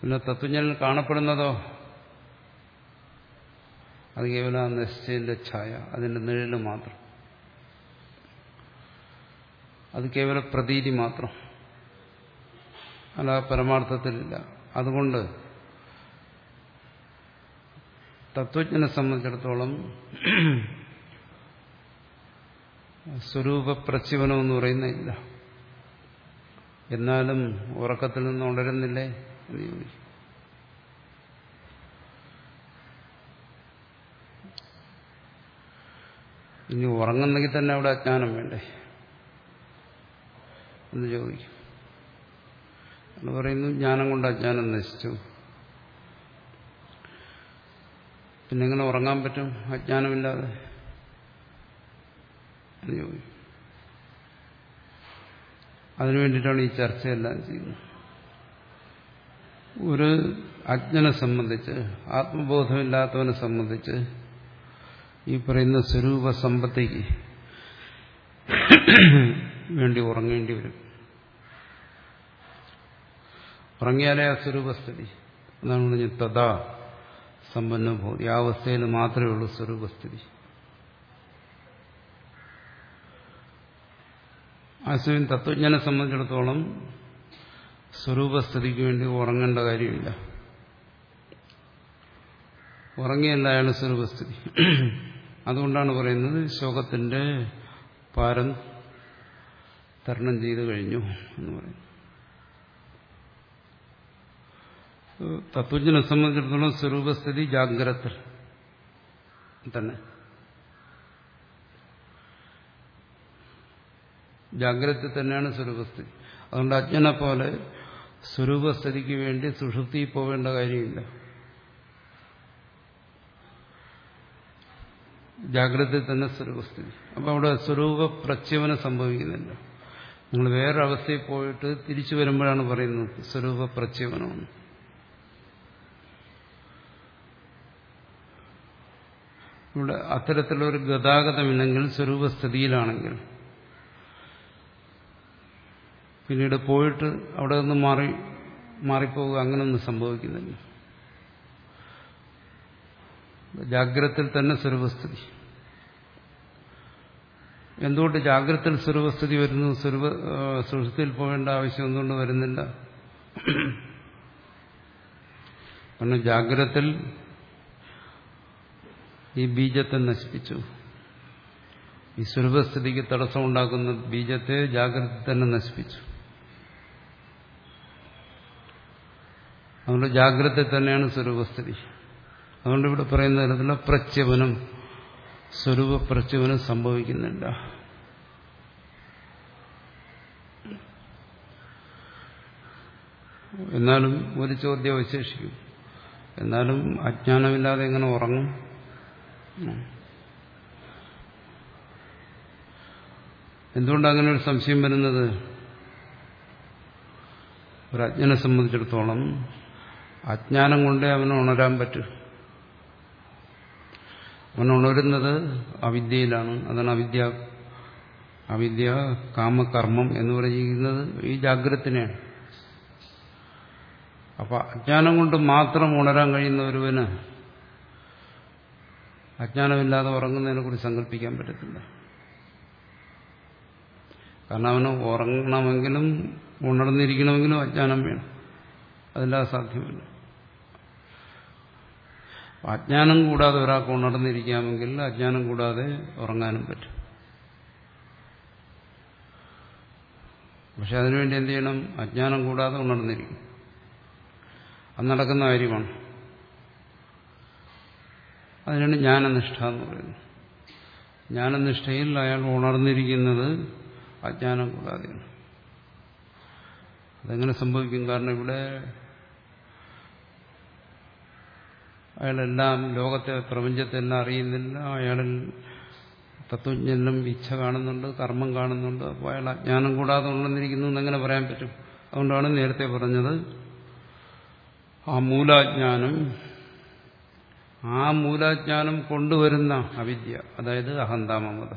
പിന്നെ തത്വജ്ഞനിൽ കാണപ്പെടുന്നതോ? അത് കേവലം നശിച്ചതിന്റെ ഛായ അതിന്റെ നിഴൽ മാത്രം. അത് കേവല പ്രതീതി മാത്രം. അല്ല പരമാർത്ഥത്തിലില്ല. അതുകൊണ്ട് തത്വജ്ഞനെ സംബന്ധിച്ചിടത്തോളം സ്വരൂപ പ്രച്യുവനം എന്ന് പറയുന്നില്ല എന്നാലും ഉറക്കത്തിൽ നിന്ന് ഉണരുന്നില്ലേ എന്ന് ചോദിച്ചു. ഇനി ഉറങ്ങുന്നെങ്കിൽ തന്നെ അവിടെ അജ്ഞാനം വേണ്ടേ? എന്ന് ചോദിക്കും. എന്ന് പറയുന്നു ജ്ഞാനം കൊണ്ട് അജ്ഞാനം നശിച്ചു. പിന്നെ എങ്ങനെ ഉറങ്ങാൻ പറ്റും? അജ്ഞാനമില്ലാതെ. എന്ന് ചോദിക്കും. അതിനു വേണ്ടിയിട്ടാണ് ഈ ചർച്ചയെല്ലാം ചെയ്യുന്നത്. ഒരു അജ്ഞനെ സംബന്ധിച്ച് ആത്മബോധമില്ലാത്തവനെ സംബന്ധിച്ച് ഈ പറയുന്ന സ്വരൂപ സമ്പത്തേക്ക് വേണ്ടി ഉറങ്ങേണ്ടി വരും. ഉറങ്ങിയാലേ ആ സ്വരൂപസ്ഥിതി. അതാണ് പറഞ്ഞത് തഥാ സമ്പന്നഭൂതി. ആ അവസ്ഥയിൽ മാത്രമേ ഉള്ളൂ സ്വരൂപസ്ഥിതി. ആശയം തത്വജ്ഞനെ സംബന്ധിച്ചിടത്തോളം സ്വരൂപസ്ഥിതിക്ക് വേണ്ടി ഉറങ്ങേണ്ട കാര്യമില്ല. ഉറങ്ങിയല്ല അയാൾ സ്വരൂപസ്ഥിതി. അതുകൊണ്ടാണ് പറയുന്നത് ശോകത്തിന്റെ പാരം തരണം ചെയ്തു കഴിഞ്ഞു എന്ന് പറയും തത്വജ്ഞനെ സംബന്ധിച്ചിടത്തോളം സ്വരൂപസ്ഥിതി ജാഗ്രത തന്നെ. ജാഗ്രത തന്നെയാണ് സ്വരൂപസ്ഥിതി. അതുകൊണ്ട് അജ്ഞനെ പോലെ സ്വരൂപസ്ഥിതിക്ക് വേണ്ടി സുഷുപ്തി പോവേണ്ട കാര്യമില്ല. ജാഗ്രത തന്നെ സ്വരൂപസ്ഥിതി. അപ്പോൾ അവിടെ സ്വരൂപ പ്രച്യവനം സംഭവിക്കുന്നില്ല. നിങ്ങൾ വേറെ അവസ്ഥയിൽ പോയിട്ട് തിരിച്ചു വരുമ്പോഴാണ് പറയുന്നത് സ്വരൂപ പ്രച്യവനമെന്ന് ഇവിടെ അത്തരത്തിലൊരു ഗതാഗതമില്ലെങ്കിൽ സ്വരൂപസ്ഥിതിയിലാണെങ്കിൽ പിന്നീട് പോയിട്ട് അവിടെ നിന്ന് മാറി മാറിപ്പോവുക അങ്ങനൊന്നും സംഭവിക്കുന്നില്ല. ജാഗ്രത്തിൽ തന്നെ സ്വരൂപസ്ഥിതി. എന്തുകൊണ്ട് ജാഗ്രതയിൽ സ്വരൂപസ്ഥിതി വരുന്നു? സ്വരൂപ സുഹൃത്തിയിൽ പോകേണ്ട ആവശ്യം എന്തുകൊണ്ട് വരുന്നില്ല. കാരണം ജാഗ്രതത്തിൽ ഈ ബീജത്തെ നശിപ്പിച്ചു. ഈ സ്വരൂപസ്ഥിതിക്ക് തടസ്സമുണ്ടാക്കുന്ന ബീജത്തെ ജാഗ്രത തന്നെ നശിപ്പിച്ചു. അതുകൊണ്ട് ജാഗ്രത തന്നെയാണ് സ്വരൂപസ്ഥിതി അതുകൊണ്ട് ഇവിടെ പറയുന്ന തരത്തിലുള്ള പ്രച്യവനം സ്വരൂപ പ്രചോദനം സംഭവിക്കുന്നില്ല എന്നാലും ഒരു ചോദ്യം അവശേഷിക്കും. എന്നാലും അജ്ഞാനമില്ലാതെ എങ്ങനെ ഉറങ്ങും? എന്തുകൊണ്ട് അങ്ങനെ ഒരു സംശയം വരുന്നത്? ഒരു അജ്ഞനെ സംബന്ധിച്ചിടത്തോളം അജ്ഞാനം കൊണ്ടേ അവന് ഉണരാൻ പറ്റും. അവൻ ഉണരുന്നത് അവിദ്യയിലാണ്. അതാണ് അവിദ്യ. അവിദ്യ കാമകർമ്മം എന്ന് പറയുന്നത് ഈ ജാഗ്രതത്തിനെയാണ് അപ്പൊ അജ്ഞാനം കൊണ്ട് മാത്രം ഉണരാൻ കഴിയുന്ന ഒരുവന് അജ്ഞാനമില്ലാതെ ഉറങ്ങുന്നതിനെ കുറിച്ച് സങ്കല്പിക്കാൻ പറ്റത്തില്ല. കാരണം അവന് ഉറങ്ങണമെങ്കിലും ഉണർന്നിരിക്കണമെങ്കിലും അജ്ഞാനം വേണം. അതില്ലാതെ സാധ്യമല്ല. അജ്ഞാനം കൂടാതെ ഒരാൾക്ക് ഉണർന്നിരിക്കാമെങ്കിൽ അജ്ഞാനം കൂടാതെ ഉറങ്ങാനും പറ്റും. പക്ഷെ അതിനുവേണ്ടി എന്ത് ചെയ്യണം? അജ്ഞാനം കൂടാതെ ഉണർന്നിരിക്കും അത് നടക്കുന്ന കാര്യമാണ്. അതിനാണ് ജ്ഞാനനിഷ്ഠ എന്ന് പറയുന്നത്. ജ്ഞാനനിഷ്ഠയിൽ അയാൾ ഉണർന്നിരിക്കുന്നത് അജ്ഞാനം കൂടാതെയാണ്. അതെങ്ങനെ സംഭവിക്കും? കാരണം ഇവിടെ അയാളെല്ലാം ലോകത്തെ പ്രപഞ്ചത്തെല്ലാം അറിയുന്നില്ല. അയാളിൽ തത്വജ്ഞനും ഇച്ഛ കാണുന്നുണ്ട് കർമ്മം കാണുന്നുണ്ട്. അപ്പോൾ അയാൾ അജ്ഞാനം കൂടാതെ ഉണർന്നിരിക്കുന്നു എന്നെങ്ങനെ പറയാൻ പറ്റും. അതുകൊണ്ടാണ് നേരത്തെ പറഞ്ഞത് ആ മൂലാജ്ഞാനം ആ മൂലാജ്ഞാനം കൊണ്ടുവരുന്ന അവിദ്യ അതായത് അഹന്താമത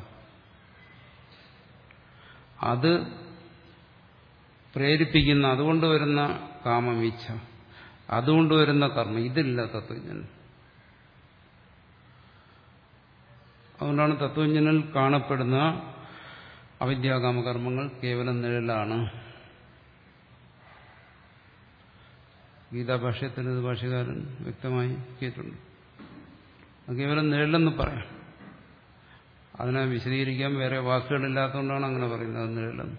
അത് പ്രേരിപ്പിക്കുന്ന അതുകൊണ്ട് വരുന്ന കാമമീച്ഛ അതുകൊണ്ട് വരുന്ന കർമ്മം. ഇതില്ല തത്വജ്ഞൻ. അതുകൊണ്ടാണ് തത്വജ്ഞനിൽ കാണപ്പെടുന്ന അവിദ്യാകാമകർമ്മങ്ങൾ കേവലം നിഴലാണ്. ഗീതാഭാഷയത്തിന് ഇത് ഭാഷകാരൻ വ്യക്തമായി കേട്ടിട്ടുണ്ട്. കേവലം നിഴലെന്ന് പറയാം. അതിനെ വിശദീകരിക്കാൻ വേറെ വാക്കുകളില്ലാത്തതുകൊണ്ടാണ് അങ്ങനെ പറയുന്നത്. നിഴലെന്ന്.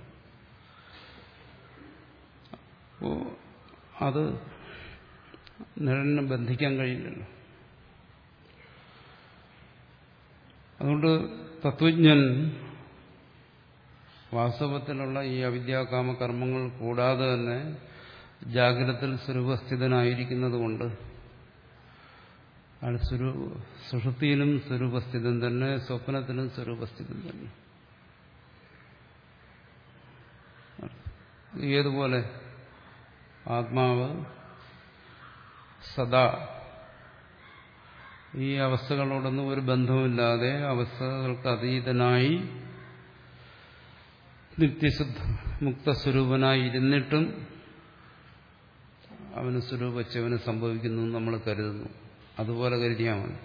അപ്പോൾ അത് നിഴലിനെ ബന്ധിക്കാൻ കഴിയില്ലല്ലോ. അതുകൊണ്ട് തത്വജ്ഞൻ വാസ്തവത്തിലുള്ള ഈ അവിദ്യാകാമ കർമ്മങ്ങൾ കൂടാതെ തന്നെ ജാഗ്രതത്തിൽ സ്വരൂപസ്ഥിതനായിരിക്കുന്നത് കൊണ്ട് അയാൾ സുഷുപ്തിയിലും സ്വരൂപസ്ഥിതം തന്നെ സ്വപ്നത്തിലും സ്വരൂപസ്ഥിതം തന്നെ. ഏതുപോലെ ആത്മാവ് സദാ. ഈ അവസ്ഥകളോടൊന്നും ഒരു ബന്ധവുമില്ലാതെ അവസ്ഥകൾക്ക് അതീതനായി നിത്യശുദ്ധ മുക്തസ്വരൂപനായി ഇരുന്നിട്ടും അവന് സ്വരൂപച്ചവന് സംഭവിക്കുന്നു നമ്മൾ കരുതുന്നു. അതുപോലെ കരുതിയാൽ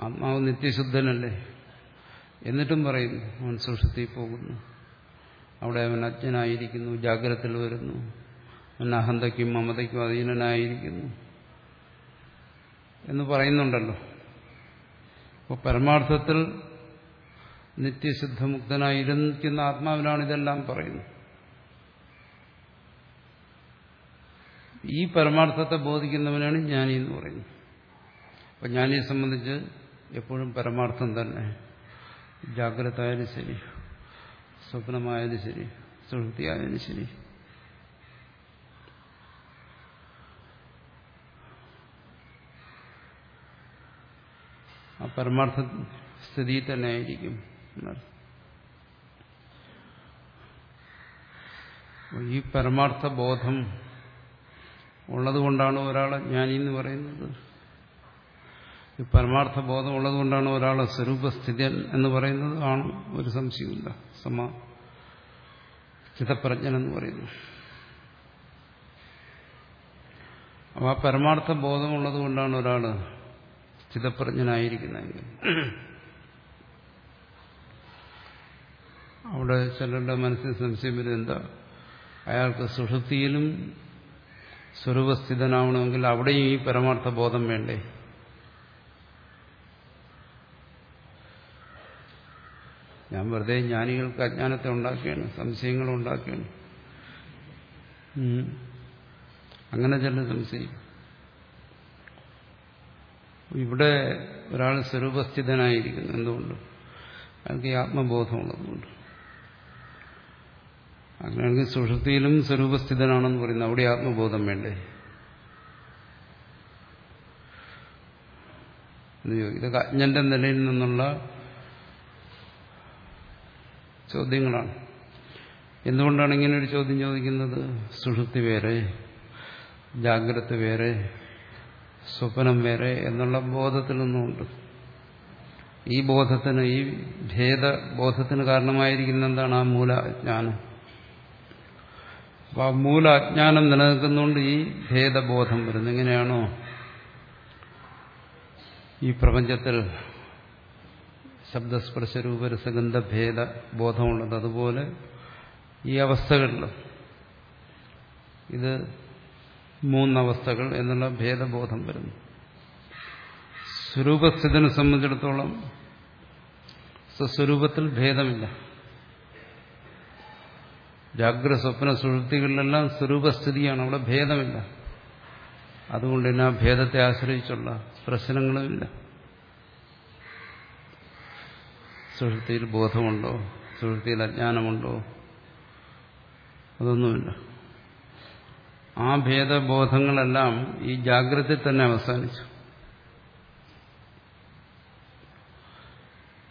ആത്മാവ് നിത്യശുദ്ധനല്ലേ? എന്നിട്ടും പറയുന്നു അവൻ സുഷുതി പോകുന്നു. അവിടെ അവൻ അജ്ഞനായിരിക്കുന്നു ജാഗ്രതയിൽ വരുന്നു. അവൻ അഹന്തയ്ക്കും മമതയ്ക്കും അധീനനായിരിക്കുന്നു എന്ന് പറയുന്നുണ്ടല്ലോ. അപ്പോൾ പരമാർത്ഥത്തിൽ നിത്യശുദ്ധമുക്തനായിരിക്കുന്ന ആത്മാവിനാണ് ഇതെല്ലാം പറയുന്നത്. ഈ പരമാർത്ഥത്തെ ബോധിക്കുന്നവനാണ് ജ്ഞാനി എന്ന് പറയുന്നത് അപ്പം ജ്ഞാനിയെ സംബന്ധിച്ച് എപ്പോഴും പരമാർത്ഥം തന്നെ. ജാഗ്രത ആയാലും ശരി സ്വപ്നമായാലും ശരി സുഹൃത്തിയായാലും ശരി പരമാർത്ഥ സ്ഥിതി തന്നെ ആയിരിക്കും. ഈ പരമാർത്ഥ ബോധം ഉള്ളതുകൊണ്ടാണ് ഒരാളെ ജ്ഞാനി എന്ന് പറയുന്നത്. ഈ പരമാർത്ഥ ബോധം ഉള്ളതുകൊണ്ടാണ് ഒരാളെ സ്വരൂപസ്ഥിതി എന്ന് പറയുന്നത് ആണ് ഒരു സംശയമില്ല സമാ ചിതപ്രജ്ഞൻ എന്ന് പറയുന്നു. അപ്പോൾ ആ പരമാർത്ഥ ബോധമുള്ളത് കൊണ്ടാണ് ഒരാൾ ചിതപ്രജ്ഞനായിരിക്കുന്നതെങ്കിൽ അവിടെ ചിലരുടെ മനസ്സിൽ സംശയം വരും എന്താ? അയാൾക്ക് സുഹൃത്തിയിലും സ്വരൂപസ്ഥിതനാവണമെങ്കിൽ അവിടെയും ഈ പരമാർത്ഥ ബോധം വേണ്ടേ? ഞാൻ വെറുതെ ജ്ഞാനികൾക്ക് അജ്ഞാനത്തെ ഉണ്ടാക്കുകയാണ് സംശയങ്ങൾ ഉണ്ടാക്കുകയാണ്. അങ്ങനെ ചില സംശയം ഇവിടെ ഒരാൾ സ്വരൂപസ്ഥിതനായിരിക്കുന്നു എന്തുകൊണ്ട്? അയാൾക്ക് ഈ ആത്മബോധമുള്ളതുകൊണ്ട്. അങ്ങനെയാണെങ്കിൽ സുഷൃത്തിയിലും സ്വരൂപസ്ഥിതനാണെന്ന് പറയുന്നത് അവിടെ ആത്മബോധം വേണ്ടേ? ഇതൊക്കെ അജ്ഞന്റെ നിലയിൽ നിന്നുള്ള ചോദ്യങ്ങളാണ്. എന്തുകൊണ്ടാണ് ഇങ്ങനെ ഒരു ചോദ്യം ചോദിക്കുന്നത്? സുഷുപ്തി വേറെ ജാഗ്രത വേറെ സ്വപ്നം വേറെ എന്നുള്ള ബോധത്തിൽ നിന്നുണ്ട് ഈ ബോധത്തിന് ഈ ഭേദബോധത്തിന് കാരണമായിരിക്കുന്ന എന്താണ് ആ മൂല അജ്ഞാനം അപ്പൊ ആ മൂല അജ്ഞാനം നിലനിൽക്കുന്നതുകൊണ്ട് ഈ ഭേദബോധം വരുന്നു. എങ്ങനെയാണോ? ഈ പ്രപഞ്ചത്തിൽ ശബ്ദസ്പർശരൂപരസഗന്ധ ഭേദ ബോധമുള്ളത് അതുപോലെ ഈ അവസ്ഥകളിൽ ഇത് മൂന്നവസ്ഥകൾ എന്നുള്ള ഭേദബോധം വരുന്നു. സ്വരൂപസ്ഥിതിനെ സംബന്ധിച്ചിടത്തോളം സ്വസ്വരൂപത്തിൽ ഭേദമില്ല. ജാഗ്രത സ്വപ്ന സുഹൃത്തികളിലെല്ലാം സ്വരൂപസ്ഥിതിയാണ് അവിടെ ഭേദമില്ല. അതുകൊണ്ട് തന്നെ ആ ഭേദത്തെ ആശ്രയിച്ചുള്ള പ്രശ്നങ്ങളുമില്ല. സുഹൃത്തിയിൽ ബോധമുണ്ടോ? സുഹൃത്തിയിൽ അജ്ഞാനമുണ്ടോ? അതൊന്നുമില്ല. ആ ഭേദബോധങ്ങളെല്ലാം ഈ ജാഗ്രതയിൽ തന്നെ അവസാനിച്ചു.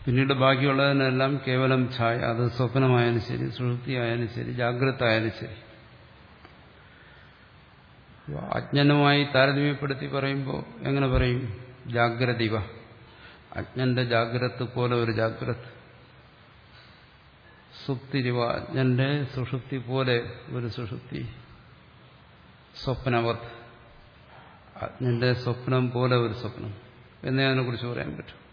പിന്നീട് ബാക്കിയുള്ളതിനെല്ലാം കേവലം ഛായ അത് സ്വപ്നമായാലും ശരി സുഹൃത്തി ആയാലും ശരി ജാഗ്രത ആയാലും ശരി. അജ്ഞനുമായി താരതമ്യപ്പെടുത്തി പറയുമ്പോൾ എങ്ങനെ പറയും? ജാഗ്രതിവ. അജ്ഞന്റെ ജാഗ്രത പോലെ ഒരു ജാഗ്രത. സുപ്തിരിവ അജ്ഞന്റെ സുഷുപ്തി പോലെ ഒരു സുഷുപ്തി. സ്വപ്നവത് അജ്ഞന്റെ സ്വപ്നം പോലെ ഒരു സ്വപ്നം. എന്നേ അതിനെക്കുറിച്ച് പറയാൻ പറ്റും.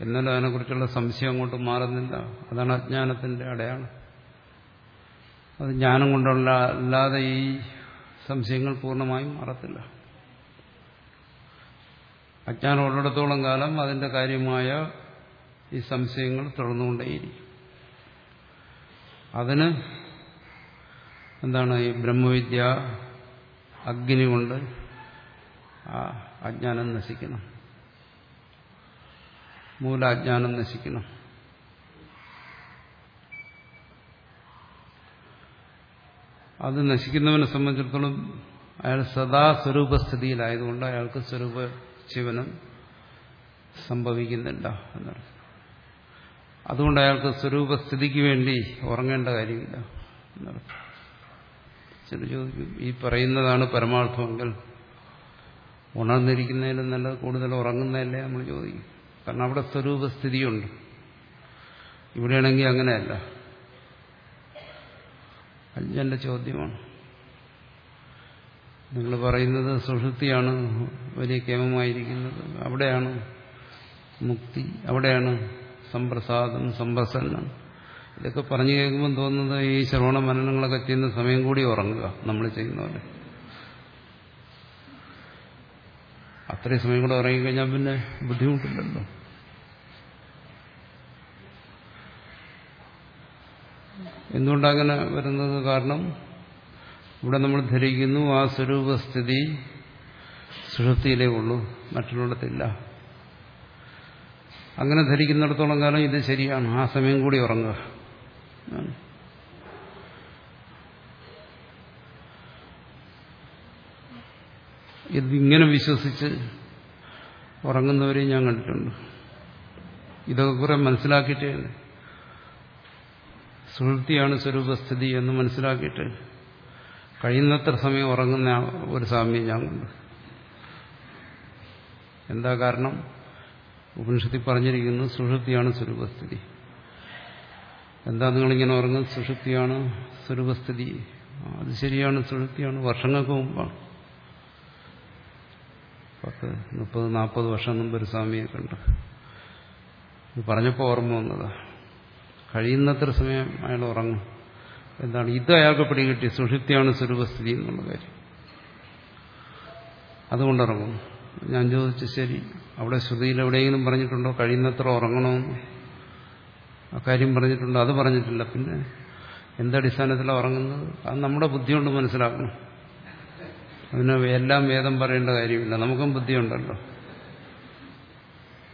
എന്നാലും അതിനെക്കുറിച്ചുള്ള സംശയം അങ്ങോട്ട് മാറുന്നില്ല. അതാണ് അജ്ഞാനത്തിന്റെ അടയാളം. അത് ജ്ഞാനം കൊണ്ടുള്ള അല്ലാതെ ഈ സംശയങ്ങൾ പൂർണമായും മാറത്തില്ല. അജ്ഞാനം ഉള്ളിടത്തോളം കാലം അതിന്റെ കാര്യമായ ഈ സംശയങ്ങൾ തുടർന്നുകൊണ്ടേയിരിക്കും. അതിന് എന്താണ് ഈ ബ്രഹ്മവിദ്യ അഗ്നി കൊണ്ട് അജ്ഞാനം നശിക്കണം. മൂലാജ്ഞാനം നശിക്കണം. അത് നശിക്കുന്നവനെ സംബന്ധിച്ചിടത്തോളം അയാൾ സദാ സ്വരൂപസ്ഥിതിയിലായതുകൊണ്ട് അയാൾക്ക് സ്വരൂപ ജീവനം സംഭവിക്കുന്നില്ല എന്നാണ്. അതുകൊണ്ട് അയാൾക്ക് സ്വരൂപസ്ഥിതിക്ക് വേണ്ടി ഉറങ്ങേണ്ട കാര്യമില്ല. ചോദിക്കും ഈ പറയുന്നതാണ് പരമാർത്ഥമെങ്കിൽ ഉണർന്നിരിക്കുന്നതിലും നല്ലത് കൂടുതൽ ഉറങ്ങുന്നതല്ലേ നമ്മൾ ചോദിക്കും. കാരണം അവിടെ സ്വരൂപസ്ഥിതിയുണ്ട്. ഇവിടെയാണെങ്കിൽ അങ്ങനെയല്ല. അഞ്ചന്റെ ചോദ്യമാണ്. നിങ്ങൾ പറയുന്നത് സുഷുപ്തിയാണ് വലിയ കേമമായിരിക്കുന്നത്. അവിടെയാണ് മുക്തി അവിടെയാണ് സംപ്രസാദം സമ്പ്രസന്നം ഇതൊക്കെ പറഞ്ഞു കേൾക്കുമ്പോൾ തോന്നുന്നത് ഈ ശ്രവണ മനനങ്ങളൊക്കെ ചെയ്യുന്ന സമയം കൂടി ഉറങ്ങുക നമ്മൾ ചെയ്യുന്ന പോലെ. അത്രയും സമയം കൂടെ ഉറങ്ങിക്കഴിഞ്ഞാൽ പിന്നെ ബുദ്ധിമുട്ടില്ലല്ലോ. എന്തുകൊണ്ടങ്ങനെ വരുന്നത് കാരണം ഇവിടെ നമ്മൾ ധരിക്കുന്നു ആ സ്വരൂപസ്ഥിതി സുഹൃത്തിയിലേ ഉള്ളൂ മറ്റുള്ളിടത്തില്ല. അങ്ങനെ ധരിക്കുന്നിടത്തോളം കാലം ഇത് ശരിയാണ്. ആ സമയം കൂടി ഉറങ്ങുക. ഇതിങ്ങനെ വിശ്വസിച്ച് ഉറങ്ങുന്നവരെയും ഞാൻ കണ്ടിട്ടുണ്ട്. ഇതൊക്കെ കുറെ മനസ്സിലാക്കിയിട്ട് സുഹൃത്തിയാണ് സ്വരൂപസ്ഥിതി എന്ന് മനസ്സിലാക്കിയിട്ട് കഴിയുന്നത്ര സമയം ഉറങ്ങുന്ന ഒരു സാമ്യം ഞാൻ കണ്ടു. എന്താ കാരണം? ഉപനിഷത്തിൽ പറഞ്ഞിരിക്കുന്നു സുഷുപ്തിയാണ് സ്വരൂപസ്ഥിതി എന്താ നിങ്ങളിങ്ങനെ ഉറങ്ങുന്നത് സുഷുപ്തിയാണ് സ്വരൂപസ്ഥിതി അത് ശരിയാണ് സുഷുപ്തിയാണ്. വർഷങ്ങൾക്ക് മുമ്പാണ്. പത്ത് മുപ്പത് നാൽപ്പത് വർഷം മുമ്പ് ഒരു സ്വാമിയെ കണ്ടു. പറഞ്ഞപ്പോൾ ഓർമ്മ വന്നതാ. കഴിയുന്നത്ര സമയം അയാൾ ഉറങ്ങും. എന്താണ്? ഇത് അയാൾക്ക് പിടികിട്ടി. സുഷുപ്തിയാണ് സ്വരൂപസ്ഥിതി എന്നുള്ള കാര്യം. അതുകൊണ്ടിറങ്ങും ഞാൻ ചോദിച്ചു ശരി. അവിടെ ശ്രുതിയിൽ എവിടെയെങ്കിലും പറഞ്ഞിട്ടുണ്ടോ? കഴിയുന്നത്ര ഉറങ്ങണമെന്ന്. ആ കാര്യം പറഞ്ഞിട്ടുണ്ടോ? അത് പറഞ്ഞിട്ടില്ല. പിന്നെ എന്തടിസ്ഥാനത്തിലാണ് ഉറങ്ങുന്നത്? അത് നമ്മുടെ ബുദ്ധി കൊണ്ട് മനസ്സിലാക്കണം. അതിന് എല്ലാം വേദം പറയേണ്ട കാര്യമില്ല. നമുക്കും ബുദ്ധിയുണ്ടല്ലോ.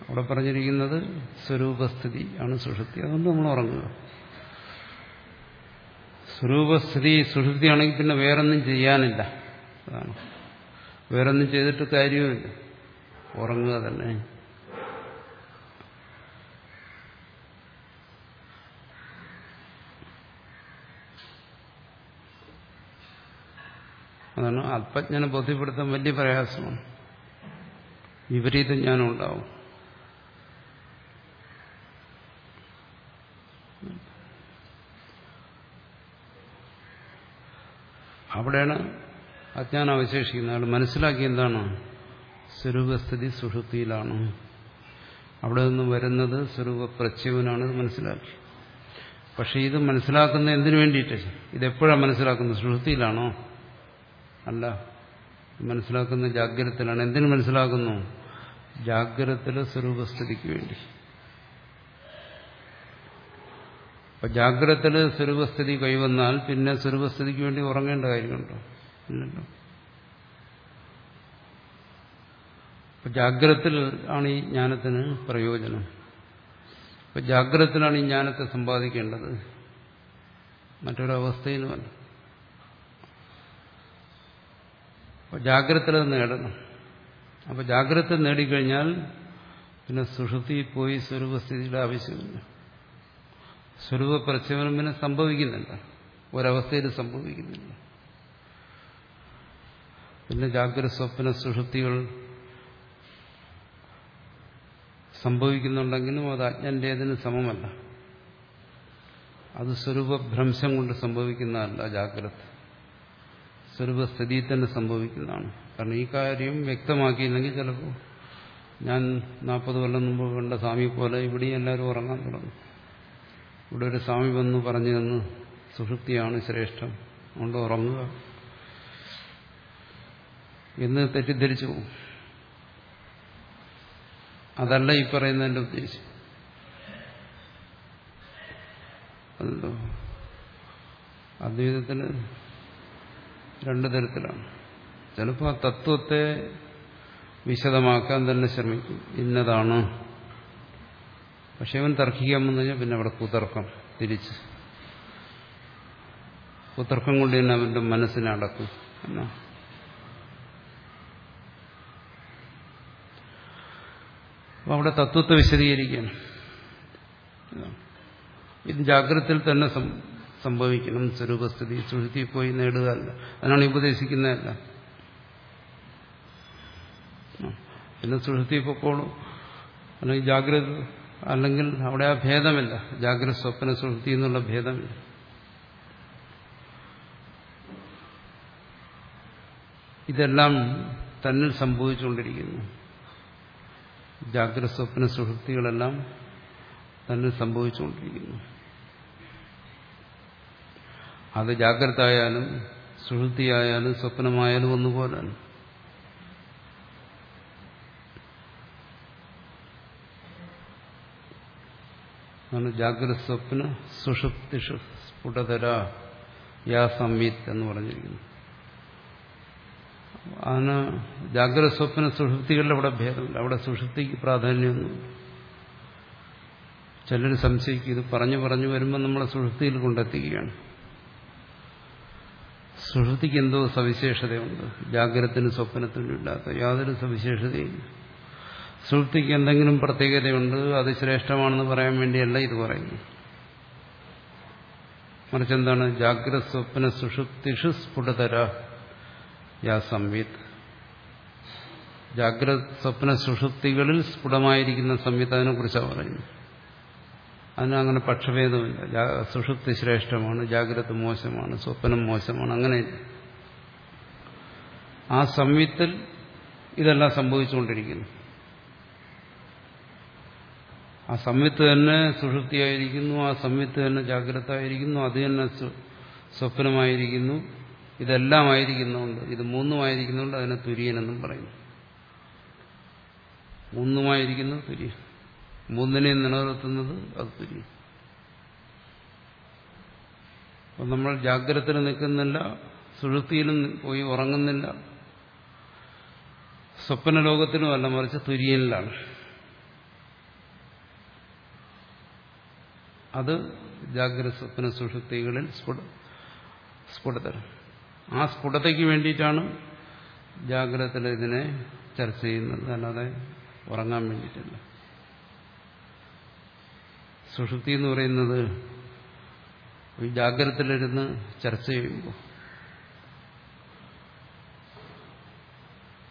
അവിടെ പറഞ്ഞിരിക്കുന്നത് സ്വരൂപസ്ഥിതി ആണ് സുഷുപ്തി. അതുകൊണ്ട് നമ്മൾ ഉറങ്ങുക. സ്വരൂപസ്ഥിതി സുഷുപ്തിയാണെങ്കിൽ പിന്നെ വേറൊന്നും ചെയ്യാനില്ല. അതാണ്. വേറൊന്നും ചെയ്തിട്ട് കാര്യവുമില്ല ഉറങ്ങുക തന്നെ അതാണ് ആത്മജ്ഞാനം ബോധ്യപ്പെടുത്താൻ വലിയ പ്രയാസമാണ്. വിപരീത ജ്ഞാനം ഉണ്ടാവും. അവിടെയാണ് അജ്ഞാനം അവശേഷിക്കുന്ന അയാൾ മനസ്സിലാക്കി എന്താണ്? സ്വരൂപസ്ഥിതി സുഷുപ്തിയിലാണ്. അവിടെ നിന്ന് വരുന്നത് സ്വരൂപ പ്രച്യവനാണ് മനസ്സിലാക്കി. പക്ഷെ ഇത് മനസ്സിലാക്കുന്ന എന്തിനു വേണ്ടിയിട്ട്? ഇതെപ്പോഴാണ് മനസ്സിലാക്കുന്നത്? സുഷുപ്തിയിലാണോ? അല്ല. മനസ്സിലാക്കുന്ന ജാഗ്രതത്തിലാണ്. എന്തിനു മനസ്സിലാക്കുന്നു? ജാഗ്രതത്തിലെ സ്വരൂപസ്ഥിതിക്ക് വേണ്ടി. അപ്പൊ ജാഗ്രതത്തിൽ സ്വരൂപസ്ഥിതി കൈവന്നാൽ പിന്നെ സ്വരൂപസ്ഥിതിക്ക് വേണ്ടി ഉറങ്ങേണ്ട കാര്യമുണ്ടോ? ഇല്ലല്ലോ. ജാഗ്രത്തിൽ ആണ് ഈ ജ്ഞാനത്തിന് പ്രയോജനം. അപ്പൊ ജാഗ്രതത്തിലാണ് ഈ ജ്ഞാനത്തെ സമ്പാദിക്കേണ്ടത്. മറ്റൊരവസ്ഥയിലുമല്ല. അപ്പൊ ജാഗ്രത നേടണം. അപ്പൊ ജാഗ്രത നേടിക്കഴിഞ്ഞാൽ പിന്നെ സുഷുതി പോയി സ്വരൂപസ്ഥിതിയുടെ ആവശ്യമില്ല. സ്വരൂപ പ്രചോദനം പിന്നെ സംഭവിക്കുന്നില്ല. ഒരവസ്ഥയിൽ സംഭവിക്കുന്നില്ല. പിന്നെ ജാഗ്രത സ്വപ്ന സുഷുപ്തികൾ സംഭവിക്കുന്നുണ്ടെങ്കിലും അത് അജ്ഞന്റേതിന് സമമല്ല. അത് സ്വരൂപഭ്രംശം കൊണ്ട് സംഭവിക്കുന്നതല്ല ജാഗ്രത. സ്വരൂപസ്ഥിതി തന്നെ സംഭവിക്കുന്നതാണ്. കാരണം ഈ കാര്യം വ്യക്തമാക്കിയില്ലെങ്കിൽ ചിലപ്പോൾ ഞാൻ നാൽപ്പത് കൊല്ലം മുമ്പ് കണ്ട സ്വാമി പോലെ ഇവിടെയും എല്ലാവരും ഉറങ്ങാൻ തുടങ്ങും. ഇവിടെ ഒരു സ്വാമി വന്നു പറഞ്ഞു തന്നു സുഷുപ്തിയാണ് ശ്രേഷ്ഠം. അതുകൊണ്ട് ഉറങ്ങുക. എന്ന് തെറ്റിദ്ധരിച്ചു പോകും അതല്ല ഈ പറയുന്നതിന്റെ ഉദ്ദേശം. അദ്വൈതത്തിന് രണ്ടു തരത്തിലാണ്. ചിലപ്പോൾ ആ തത്വത്തെ വിശദമാക്കാൻ തന്നെ ശ്രമിക്കും. ഇന്നതാണ്. പക്ഷെ അവൻ തർക്കിക്കാൻ വന്നു കഴിഞ്ഞാൽ പിന്നെ അവിടെ കുതർക്കം തിരിച്ച്. കുതർക്കം കൊണ്ട് തന്നെ അവന്റെ മനസ്സിനെ അടക്കും. എന്നാ? അപ്പൊ അവിടെ തത്വത്തെ വിശദീകരിക്കണം ഇത് ജാഗ്രതയിൽ തന്നെ സംഭവിക്കണം. സ്വരൂപസ്ഥിതി സുഹൃത്തി പോയി നേടുക അല്ല അതിനാണ് ഉപദേശിക്കുന്നതല്ല. പിന്നെ സുഹൃത്തി പൊക്കോളൂ അല്ലെങ്കിൽ ജാഗ്രത അല്ലെങ്കിൽ അവിടെ ആ ഭേദമില്ല. ജാഗ്രത സ്വപ്ന സുഴുത്തി എന്നുള്ള ഭേദമില്ല. ഇതെല്ലാം തന്നിൽ സംഭവിച്ചുകൊണ്ടിരിക്കുന്നു. ജാഗ്രത സ്വപ്ന സുഹൃത്തികളെല്ലാം തന്നെ സംഭവിച്ചുകൊണ്ടിരിക്കുന്നു. അത് ജാഗ്രത ആയാലും സുഹൃത്തിയായാലും സ്വപ്നമായാലും ഒന്നുപോലാണ്. ജാഗ്രത സ്വപ്ന സുഷുപ്തി സ്ഫുടതര യാ സംവിത്ത് എന്ന് പറഞ്ഞിരിക്കുന്നു. അതിന് ജാഗ്രത സ്വപ്ന സുഷുപ്തികളിൽ അവിടെ ഭേദമില്ല. അവിടെ സുഷുപ്തിക്ക് പ്രാധാന്യമൊന്നുമില്ല ചിലർ സംശയിക്കും ഇത് പറഞ്ഞു പറഞ്ഞു വരുമ്പോൾ നമ്മളെ സുഷുപ്തിയിൽ കൊണ്ടെത്തിക്കുകയാണ്. സുഷുപ്തിക്ക് എന്തോ സവിശേഷതയുണ്ട്. ജാഗ്രതത്തിന് സ്വപ്നത്തിനും ഇല്ലാത്ത യാതൊരു സവിശേഷതയും സുഷുപ്തിക്ക് എന്തെങ്കിലും പ്രത്യേകതയുണ്ട് അത് ശ്രേഷ്ഠമാണെന്ന് പറയാൻ വേണ്ടിയല്ല ഇത് പറയുന്നു മറിച്ച് എന്താണ്? ജാഗ്രത സ്വപ്ന സുഷുപ്തിഷു സ്ഫുടതര. യാ സംവിത്ത് ജാഗ്രത സ്വപ്ന സുഷുപ്തികളിൽ സ്ഫുടമായിരിക്കുന്ന സംവിത്ത് അതിനെക്കുറിച്ചാണ് പറയുന്നത്. അതിന് അങ്ങനെ പക്ഷഭേദമില്ല. സുഷുപ്തി ശ്രേഷ്ഠമാണ് ജാഗ്രത മോശമാണ് സ്വപ്നം മോശമാണ് അങ്ങനെ ആ സംവിത്തിൽ ഇതെല്ലാം സംഭവിച്ചുകൊണ്ടിരിക്കുന്നു. ആ സംവിത്ത് തന്നെ സുഷുപ്തിയായിരിക്കുന്നു ആ സംവിത്ത് തന്നെ ജാഗ്രത ആയിരിക്കുന്നു അത് തന്നെ സ്വപ്നമായിരിക്കുന്നു. ഇതെല്ലാം ആയിരിക്കുന്നുണ്ട് ഇത് മൂന്നുമായിരിക്കുന്നുണ്ട് അതിനെ തുര്യനെന്നും പറയുന്നു. മൂന്നുമായിരിക്കുന്നു തുര്യൻ. മൂന്നിനെ നിലനിർത്തുന്നത് അത് തുര്യൻ. അപ്പം നമ്മൾ ജാഗ്രതയിൽ നിൽക്കുന്നില്ല സുഴുത്തിയിലും പോയി ഉറങ്ങുന്നില്ല സ്വപ്ന ലോകത്തിലുമല്ല മറിച്ച് തുര്യനിലാണ്. അത് ജാഗ്രത സ്വപ്ന സുഷുപ്തികളിൽ സ്ഫുട സ്ഫുടതരം. ആ സ്ഫുടതയ്ക്ക് വേണ്ടിയിട്ടാണ് ജാഗ്രതത്തിൽ ഇതിനെ ചർച്ച ചെയ്യുന്നത്. അല്ലാതെ ഉറങ്ങാൻ വേണ്ടിയിട്ടല്ല. സുഷുപ്തി എന്ന് പറയുന്നത് ജാഗ്രതയിലിരുന്ന് ചർച്ച ചെയ്യുമ്പോൾ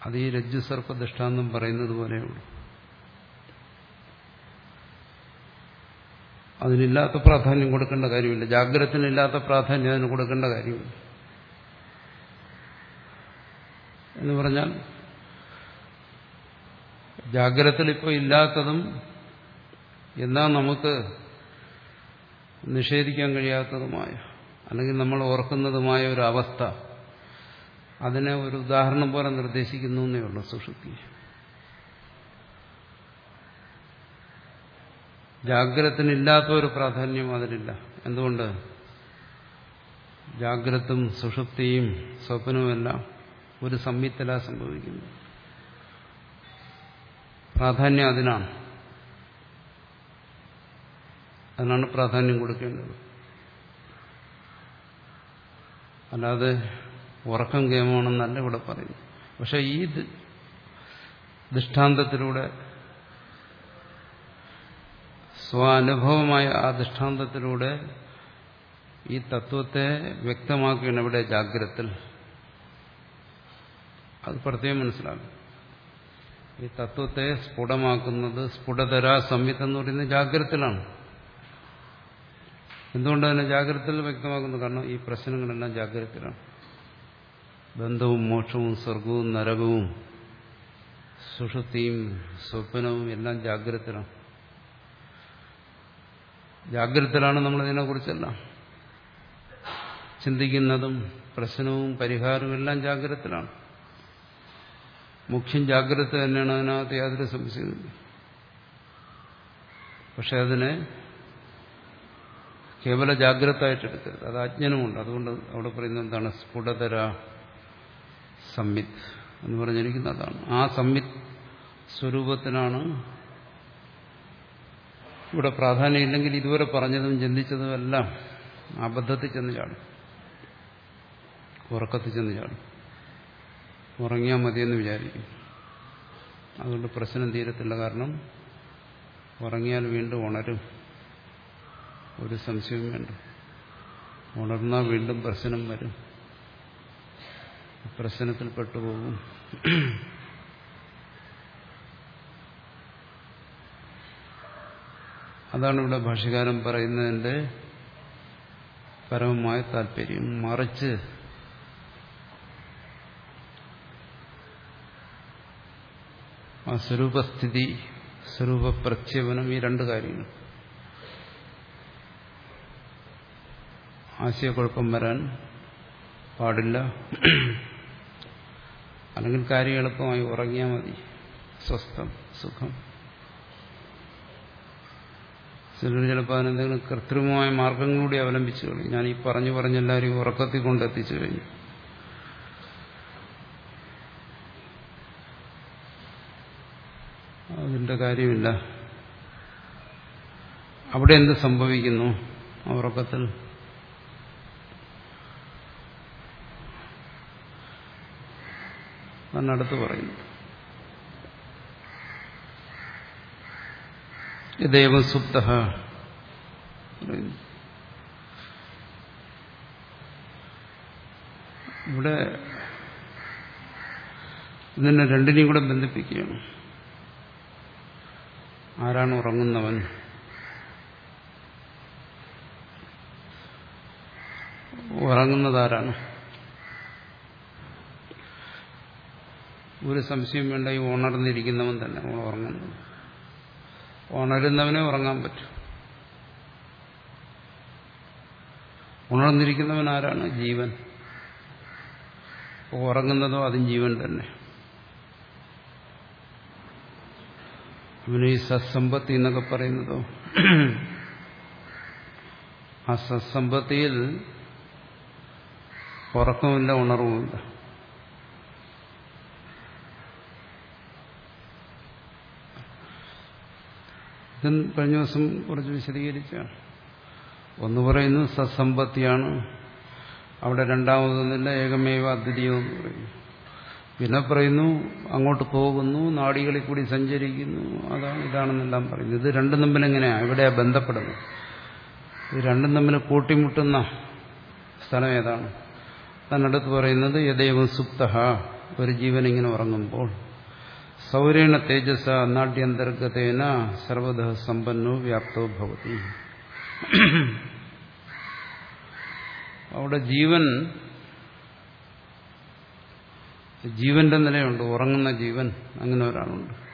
അത് ഈ രജ്ജുസർപ്പ ദൃഷ്ടാന്തം പറയുന്നത് പോലെയുള്ളൂ. അതിനില്ലാത്ത പ്രാധാന്യം കൊടുക്കേണ്ട കാര്യമില്ല. ജാഗ്രതത്തിനില്ലാത്ത പ്രാധാന്യം അതിന് കൊടുക്കേണ്ട കാര്യമില്ല. എന്ന് പറഞ്ഞാൽ ജാഗ്രതത്തിൽ ഇപ്പോൾ ഇല്ലാത്തതും എന്നാൽ നമുക്ക് നിഷേധിക്കാൻ കഴിയാത്തതുമായ അല്ലെങ്കിൽ നമ്മൾ ഓർക്കുന്നതുമായ ഒരു അവസ്ഥ അതിനെ ഒരു ഉദാഹരണം പോലെ നിർദ്ദേശിക്കുന്നു എന്നേ ഉള്ളൂ സുഷുപ്തി. ജാഗ്രതത്തിനില്ലാത്ത ഒരു പ്രാധാന്യം അതിലില്ല. എന്തുകൊണ്ട്? ജാഗ്രതും സുഷുപ്തിയും സ്വപ്നവുമെല്ലാം ഒരു സംയുക്തല സംഭവിക്കുന്നു. പ്രാധാന്യം അതിനാണ്. അതിനാണ് പ്രാധാന്യം കൊടുക്കേണ്ടത്. അല്ലാതെ ഉറക്കം ഗെയിമാണെന്നല്ല ഇവിടെ പറയുന്നു പക്ഷെ ഈ ദൃഷ്ടാന്തത്തിലൂടെ സ്വാനുഭവമായ ആ ദൃഷ്ടാന്തത്തിലൂടെ ഈ തത്വത്തെ വ്യക്തമാക്കുകയാണ് ഇവിടെ ജാഗ്രത്തിൽ. അത് പ്രത്യേകം മനസ്സിലാകും ഈ തത്വത്തെ സ്ഫുടമാക്കുന്നത് സ്ഫുടതര സംയുക്തം എന്ന് പറയുന്നത് ജാഗ്രതത്തിലാണ്. എന്തുകൊണ്ട് തന്നെ ജാഗ്രതയിൽ വ്യക്തമാക്കുന്നു? കാരണം ഈ പ്രശ്നങ്ങളെല്ലാം ജാഗ്രതത്തിലാണ്. ബന്ധവും മോക്ഷവും സ്വർഗവും നരകവും സുഷുതിയും സ്വപ്നവും എല്ലാം ജാഗ്രതത്തിലാണ്. ജാഗ്രതത്തിലാണ് നമ്മൾ ഇതിനെക്കുറിച്ചെല്ലാം ചിന്തിക്കുന്നതും പ്രശ്നവും പരിഹാരവും എല്ലാം ജാഗ്രതത്തിലാണ്. മുഖ്യം ജാഗ്രത തന്നെയാണ് അതിനകത്ത് യാതൊരു സംശയമില്ല പക്ഷെ അതിനെ കേവല ജാഗ്രത ആയിട്ടെടുക്കരുത് അത് അജ്ഞനമുണ്ട്. അതുകൊണ്ട് അവിടെ പറയുന്നത് എന്താണ്? സ്ഫുടതര സംവിത്ത് എന്ന് പറഞ്ഞിരിക്കുന്നതാണ് ആ സംവിത്ത് സ്വരൂപത്തിനാണ് ഇവിടെ പ്രാധാന്യമില്ലെങ്കിൽ ഇതുവരെ പറഞ്ഞതും ചിന്തിച്ചതും എല്ലാം അബദ്ധത്തിൽ ചെന്ന് ചാടും. ഉറക്കത്തിൽ ചെന്ന് ചാടും. ഉറങ്ങിയാൽ മതിയെന്ന് വിചാരിക്കും. അതുകൊണ്ട് പ്രശ്നം തീരത്തില്ല. കാരണം ഉറങ്ങിയാൽ വീണ്ടും ഉണരും. ഒരു സംശയവും വേണ്ട. ഉണർന്നാൽ വീണ്ടും പ്രശ്നം വരും. പ്രശ്നത്തിൽ പെട്ടുപോകും. അതാണ് ഇവിടെ ഭാഷകാരൻ പറയുന്നതിന്റെ പരമമായ താല്പര്യം. മറിച്ച് ആ സ്വരൂപസ്ഥിതി സ്വരൂപപ്രക്ഷേപനം ഈ രണ്ട് കാര്യങ്ങൾ. ആശയക്കുഴപ്പം വരാൻ പാടില്ല. അല്ലെങ്കിൽ കാര്യം എളുപ്പമായി ഉറങ്ങിയാൽ മതി. സ്വസ്ഥം സുഖം. ചിലർ ചിലപ്പോൾ അതിനെന്തെങ്കിലും കൃത്രിമമായ മാർഗങ്ങളൂടെ അവലംബിച്ചു കളയും. ഞാൻ ഈ പറഞ്ഞു പറഞ്ഞെല്ലാവരും ഉറക്കത്തിൽ കൊണ്ടെത്തിച്ചു കഴിഞ്ഞു. അതിന്റെ കാര്യമില്ല. അവിടെ എന്ത് സംഭവിക്കുന്നു ഉറക്കത്തിൽ? അടുത്ത് പറയുന്നു. ദേവം സുപ്ത ഇവിടെ ഇതിനെ രണ്ടിനെയും കൂടെ ബന്ധിപ്പിക്കുകയാണ്. ആരാണ് ഉറങ്ങുന്നവൻ? ഉറങ്ങുന്നതാരാണ്? ഒരു സംശയം വേണ്ട ഈ ഉണർന്നിരിക്കുന്നവൻ തന്നെ നമ്മൾ ഉറങ്ങുന്നത് ഉണരുന്നവനെ ഉറങ്ങാൻ പറ്റും. ഉണർന്നിരിക്കുന്നവൻ ആരാണ്? ജീവൻ. ഉറങ്ങുന്നതോ അതും ജീവൻ തന്നെ. അവന് ഈ സത്സമ്പത്തി എന്നൊക്കെ പറയുന്നതോ? ആ സത്സമ്പത്തിയിൽ ഉറക്കമില്ല ഉണർവുമില്ല. ഇതും കഴിഞ്ഞ ദിവസം കുറച്ച് വിശദീകരിച്ചാണ് ഒന്ന് പറയുന്നു സത്സമ്പത്തിയാണ്. അവിടെ രണ്ടാമതൊന്നില്ല ഏകമേവ അദ്വിതീയം എന്ന് പറയുന്നു. പിന്നെ പറയുന്നു അങ്ങോട്ട് പോകുന്നു നാടികളിൽ കൂടി സഞ്ചരിക്കുന്നു. അതാണ് ഇതാണെന്നെല്ലാം പറയുന്നു. ഇത് രണ്ടും തമ്മിൽ എങ്ങനെയാണ് എവിടെയാ ബന്ധപ്പെടുന്നത് ഇത് രണ്ടും തമ്മിൽ കൂട്ടിമുട്ടുന്ന സ്ഥലം ഏതാണ്? തന്നടുത്ത് പറയുന്നത് യഥേവം സുപ്ത ഒരു ജീവൻ ഇങ്ങനെ ഉറങ്ങുമ്പോൾ. സൗരേണ തേജസ നാട്യന്തർഗതേന സർവത സമ്പന്നോ വ്യാപ്തോ ഭവതി. അവിടെ ജീവൻ ജീവന്റെ നിലയുണ്ട്. ഉറങ്ങുന്ന ജീവൻ അങ്ങനെ ഒരാളുണ്ട്.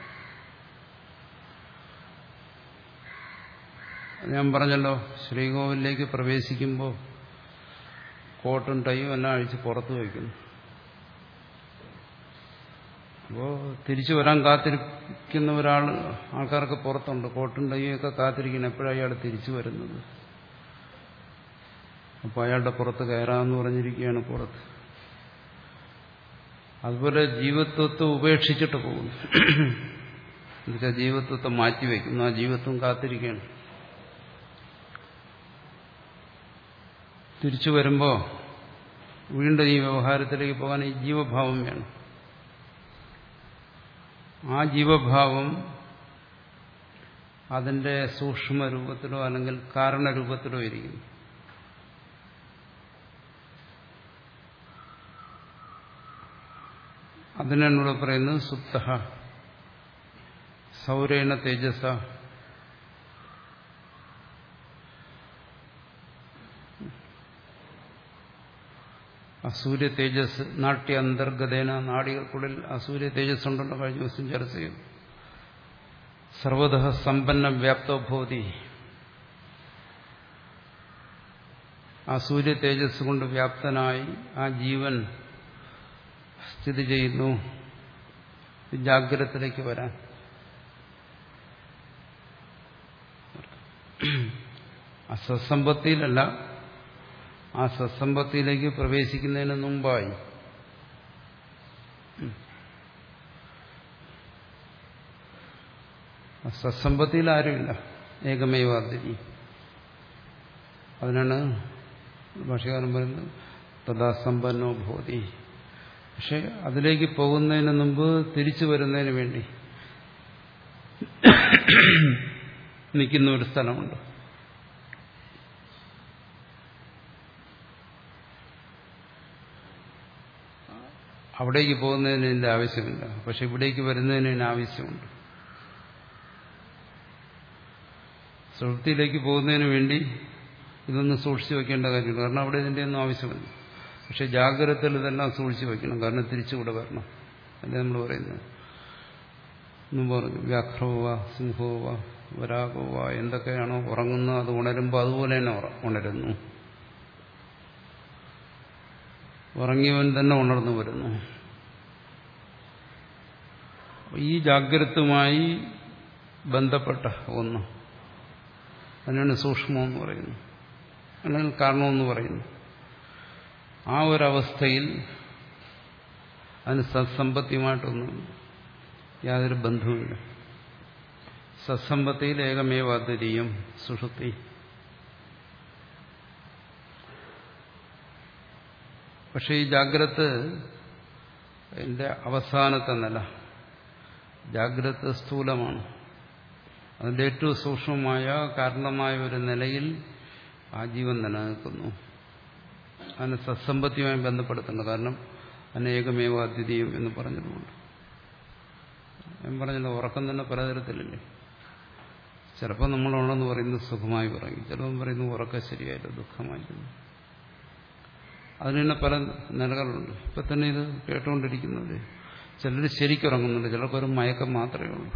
ഞാൻ പറഞ്ഞല്ലോ ശ്രീകോവിലേക്ക് പ്രവേശിക്കുമ്പോൾ കോട്ടും ടൈയും എല്ലാം അഴിച്ച് പുറത്തു വയ്ക്കുന്നു. അപ്പോൾ തിരിച്ചു വരാൻ കാത്തിരിക്കുന്ന ഒരാൾ ആൾക്കാർക്ക് പുറത്തുണ്ട്. കോട്ടും ടൈയൊക്കെ കാത്തിരിക്കണം എപ്പോഴാണ് അയാൾ തിരിച്ചു വരുന്നത്? അപ്പോൾ അയാളുടെ പുറത്ത് കയറാമെന്ന് പറഞ്ഞിരിക്കുകയാണ് പുറത്ത്. അതുപോലെ ജീവത്വത്തെ ഉപേക്ഷിച്ചിട്ട് പോകുന്നു. എന്നുവെച്ചാൽ ജീവത്വത്തെ മാറ്റിവെക്കുന്നു ആ ജീവത്വം കാത്തിരിക്കുകയാണ്. തിരിച്ചു വരുമ്പോൾ വീണ്ടും ഈ വ്യവഹാരത്തിലേക്ക് പോകാൻ ഈ ജീവഭാവം വേണം. ആ ജീവഭാവം അതിന്റെ സൂക്ഷ്മ രൂപത്തിലോ അല്ലെങ്കിൽ കാരണരൂപത്തിലോ ഇരിക്കുന്നു. അതിനാണ് പറയുന്നത് സുപ്ത സൗരേണ തേജസ. അസൂര്യ തേജസ് നാട്യ അന്തർഗതേന നാടികൾക്കുള്ളിൽ അസൂര്യ തേജസ് ഉണ്ടല്ലോ കഴിഞ്ഞ ദിവസം ചർച്ച ചെയ്തു. സർവത സമ്പന്ന വ്യാപ്തോഭൂതി ആ സൂര്യ തേജസ് കൊണ്ട് വ്യാപ്തനായി ആ ജീവൻ സ്ഥിതി ചെയ്യുന്നു. ജാഗ്രതത്തിലേക്ക് വരാൻ. അസസമ്പത്തിയിലല്ല ആ സത്സമ്പത്തിയിലേക്ക് പ്രവേശിക്കുന്നതിന് മുമ്പായി. സത്സമ്പത്തിയിൽ ആരുമില്ല. ഏകമേവാദ്രി അതിനാണ് ഭാഷകാരൻ പറയുന്നത്. തഥാസമ്പന്നോ ഭൂതി പക്ഷെ അതിലേക്ക് പോകുന്നതിന് മുമ്പ് തിരിച്ചു വരുന്നതിന് വേണ്ടി നിൽക്കുന്ന ഒരു സ്ഥലമുണ്ട്. അവിടേക്ക് പോകുന്നതിന് ഇതിന്റെ ആവശ്യമില്ല. പക്ഷെ ഇവിടേക്ക് വരുന്നതിന് ഇതിന് ആവശ്യമുണ്ട്. സുഹൃത്തിയിലേക്ക് പോകുന്നതിന് വേണ്ടി ഇതൊന്ന് സൂക്ഷിച്ചു വെക്കേണ്ട കാര്യമില്ല. കാരണം അവിടെ ഇതിന്റെ ഒന്നും ആവശ്യമില്ല. പക്ഷെ ജാഗ്രത ഇതെല്ലാം സൂക്ഷിച്ചു വയ്ക്കണം. കാരണം തിരിച്ചുകൂടെ വരണം. അല്ലേ നമ്മൾ പറയുന്നത്? എന്നും പറഞ്ഞു വ്യാഘ്രവ സിംഹവ വരാഘവ എന്തൊക്കെയാണോ ഉറങ്ങുന്നത് അത് ഉണരുമ്പോൾ അതുപോലെ തന്നെ ഉണരുന്നു. ഉറങ്ങിയവൻ തന്നെ ഉണർന്നു വരുന്നു. ഈ ജാഗ്രതമായി ബന്ധപ്പെട്ട ഒന്ന്. അതിനാണ് സൂക്ഷ്മം എന്ന് പറയുന്നത്. അല്ലെങ്കിൽ കാരണമെന്ന് പറയുന്നു. ആ ഒരവസ്ഥയിൽ അതിന് സത്സമ്പത്തിയുമായിട്ടൊന്നും യാതൊരു ബന്ധവുമില്ല. സത്സമ്പത്തിയിൽ ഏകമേവ അദ്വിതീയം സുഷുപ്തി. പക്ഷെ ഈ ജാഗ്രത് എന്റെ അവസാനത്തെ നില ജാഗ്രത് സ്ഥൂലമാണ്. അതിന്റെ ഏറ്റവും സൂക്ഷ്മമായ കാരണമായ ഒരു നിലയിൽ ആ ജീവൻ നിലനിൽക്കുന്നു. അതിനെ സത്സമ്പത്തിയുമായി ബന്ധപ്പെടുത്തേണ്ട. കാരണം അനേകമേവ അദ്വിതീയം എന്ന് പറഞ്ഞതുകൊണ്ട് ഞാൻ പറഞ്ഞല്ലോ ഉറക്കം തന്നെ പലതരത്തിലല്ലേ? ചിലപ്പോൾ നമ്മളുള്ളതെന്ന് പറയുന്നത് സുഖമായി പറയും. ചിലപ്പം പറയുന്നു ഉറക്കം ശരിയായില്ല ദുഃഖമായിരുന്നു അതിന് തന്നെ പല നിലകളുണ്ട്. ഇപ്പം തന്നെ ഇത് കേട്ടുകൊണ്ടിരിക്കുന്നത് ചിലർ ശരിക്കുറങ്ങുന്നുണ്ട് ചിലർക്കൊരു മയക്കം മാത്രമേ ഉള്ളൂ.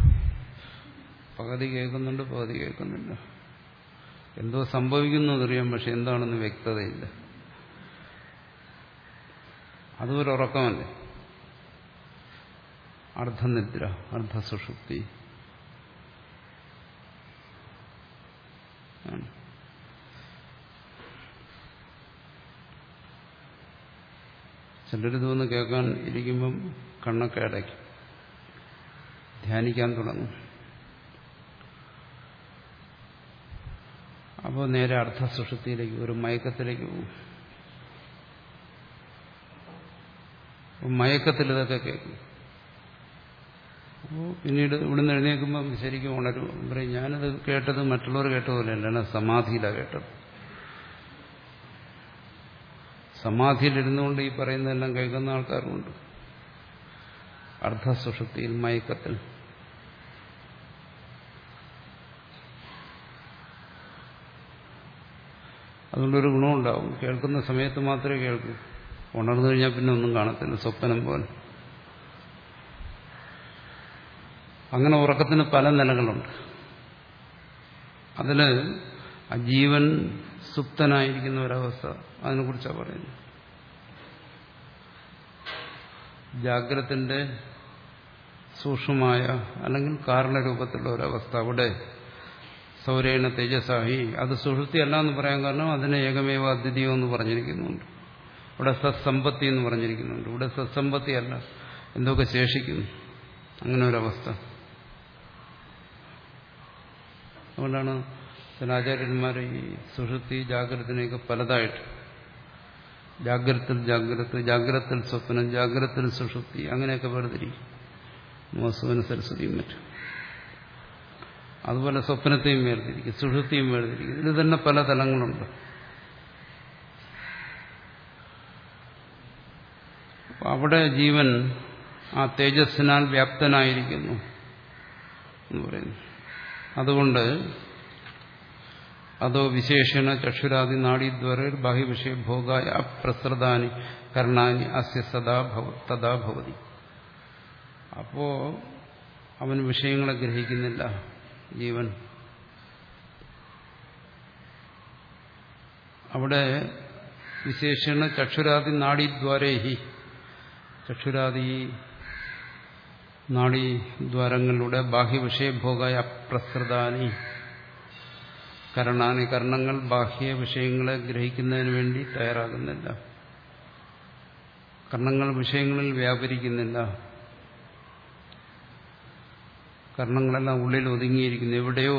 പകുതി കേൾക്കുന്നുണ്ട് പകുതി കേൾക്കുന്നില്ല. എന്തോ സംഭവിക്കുന്നതറിയാം പക്ഷെ എന്താണെന്ന് വ്യക്തതയില്ല. അതൊരു ഉറക്കമല്ലേ? അർദ്ധനിദ്ര അർദ്ധസുഷുപ്തി. ചിലരിതൊന്ന് കേൾക്കാൻ ഇരിക്കുമ്പം കണ്ണൊക്കെ അടയ്ക്കും. ധ്യാനിക്കാൻ തുടങ്ങും. അപ്പോൾ നേരെ അർദ്ധസുഷുപ്തിയിലേക്ക് ഒരു മയക്കത്തിലേക്ക് പോകും. മയക്കത്തിൽ ഇതൊക്കെ കേൾക്കും. അപ്പോൾ പിന്നീട് ഇവിടുന്ന് എഴുന്നേൽക്കുമ്പം ശരിക്കും ഉണരും പറയും ഞാനത് കേട്ടത് മറ്റുള്ളവർ കേട്ട പോലെയല്ല ഞാൻ സമാധിയിലാണ് കേട്ടത്. സമാധിയിലിരുന്നുകൊണ്ട് ഈ പറയുന്നതെല്ലാം കേൾക്കുന്ന ആൾക്കാരുമുണ്ട്. അർദ്ധസുഷുപ്തിയിൽ മയക്കത്തിൽ. അതുകൊണ്ടൊരു ഗുണമുണ്ടാവും. കേൾക്കുന്ന സമയത്ത് മാത്രമേ കേൾക്കൂ. ഉണർന്നു കഴിഞ്ഞാൽ പിന്നെ ഒന്നും കാണത്തില്ല സ്വപ്നം പോലെ. അങ്ങനെ ഉറക്കത്തിന് പല നിലകളുണ്ട്. അതിൽ ജീവൻ സുപ്തനായിരിക്കുന്ന ഒരവസ്ഥ അതിനെക്കുറിച്ചാണ് പറയുന്നത്. ജാഗ്രത്തിന്റെ സൂക്ഷ്മമായ അല്ലെങ്കിൽ കാരണരൂപത്തിലുള്ള ഒരവസ്ഥ അവിടെ സൗരേണ തേജസാഹി അത് സുഹൃത്തി അല്ല എന്ന് പറയാൻ കാരണം അതിനെ ഏകമേവ അദ്വിതീയം എന്ന് പറഞ്ഞിരിക്കുന്നുണ്ട്. ഇവിടെ സത്സമ്പത്തി എന്ന് പറഞ്ഞിരിക്കുന്നുണ്ട്. ഇവിടെ സത്സമ്പത്തി അല്ല എന്തൊക്കെ ശേഷിക്കുന്നു. അങ്ങനെ ഒരവസ്ഥ അതുകൊണ്ടാണ് ചില ആചാര്യന്മാർ ഈ സുഷുപ്തി ജാഗ്രതനെയൊക്കെ പലതായിട്ട്. ജാഗ്രത്തിൽ ജാഗ്രത ജാഗ്രത്തിൽ സ്വപ്നം ജാഗ്രത്തിൽ സുഷുപ്തി അങ്ങനെയൊക്കെ വേർതിരിക്കും മോസുവിന് സരസ്വതിയും മറ്റും. അതുപോലെ സ്വപ്നത്തെയും വേർതിരിക്കും സുഷുപ്തിയും വേർതിരിക്കും. ഇതിൽ തന്നെ പല തലങ്ങളുണ്ട്. അവിടെ ജീവൻ ആ തേജസ്സിനാൽ വ്യാപ്തനായിരിക്കുന്നു എന്ന് പറയുന്നു. അതുകൊണ്ട് അതോ വിശേഷണ ചക്ഷുരാദി നാഡീദ്വാര ബാഹ്യവിഷയ ഭോഗായ അപ്രസൃതാനി കർണാനി അസ്യ സദാ തഥാ ഭവതി. അപ്പോ അവൻ വിഷയങ്ങളെ ഗ്രഹിക്കുന്നില്ല ജീവൻ. അവിടെ വിശേഷണ ചക്ഷുരാദി നാഡീദ്വാരേഹി ചക്ഷുരാദി നാഡീദ്വാരങ്ങളിലൂടെ ബാഹ്യവിഷയഭോഗായ അപ്രസൃതാനി കരണാനി കർണങ്ങൾ ബാഹ്യ വിഷയങ്ങളെ ഗ്രഹിക്കുന്നതിന് വേണ്ടി തയ്യാറാകുന്നില്ല. കർണങ്ങൾ വിഷയങ്ങളിൽ വ്യാപരിക്കുന്നില്ല. കർണങ്ങളെല്ലാം ഉള്ളിൽ ഒതുങ്ങിയിരിക്കുന്നു. എവിടെയോ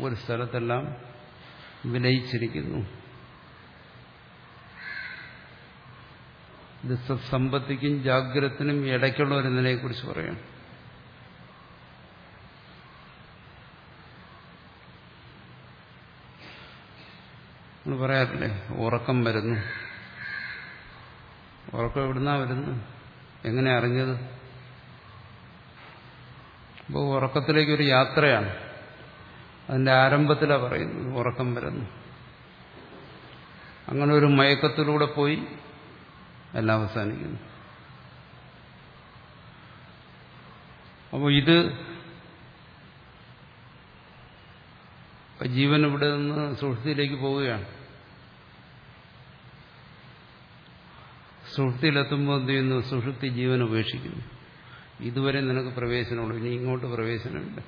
ഒരു സ്ഥലത്തെല്ലാം വിലയിച്ചിരിക്കുന്നു. ഇത് സമ്പത്തിക്കും ജാഗ്രതത്തിനും ഇടയ്ക്കുള്ള ഒരു നിലയെക്കുറിച്ച് പറയാം. നമ്മൾ പറയാറില്ലേ ഉറക്കം വരുന്നു. ഉറക്കം എവിടുന്നാ വരുന്നു എങ്ങനെ അറിഞ്ഞത്? അപ്പോൾ ഉറക്കത്തിലേക്ക് ഒരു യാത്രയാണ്. അതിന്റെ ആരംഭത്തിലാണ് പറയുന്നത് ഉറക്കം വരുന്നു. അങ്ങനെ ഒരു മയക്കത്തിലൂടെ പോയി എല്ലാം അവസാനിക്കുന്നു. അപ്പോൾ ഇത് ജീവൻ ഇവിടെ നിന്ന് സുഹൃത്തിയിലേക്ക് പോവുകയാണ്. സുഹൃത്തിയിലെത്തുമ്പോൾ എന്ത് ചെയ്യുന്നു? സുഹൃത്തി ജീവൻ ഉപേക്ഷിക്കുന്നു. ഇതുവരെ നിനക്ക് പ്രവേശനമുള്ളൂ. ഇനി ഇങ്ങോട്ട് പ്രവേശനമില്ല.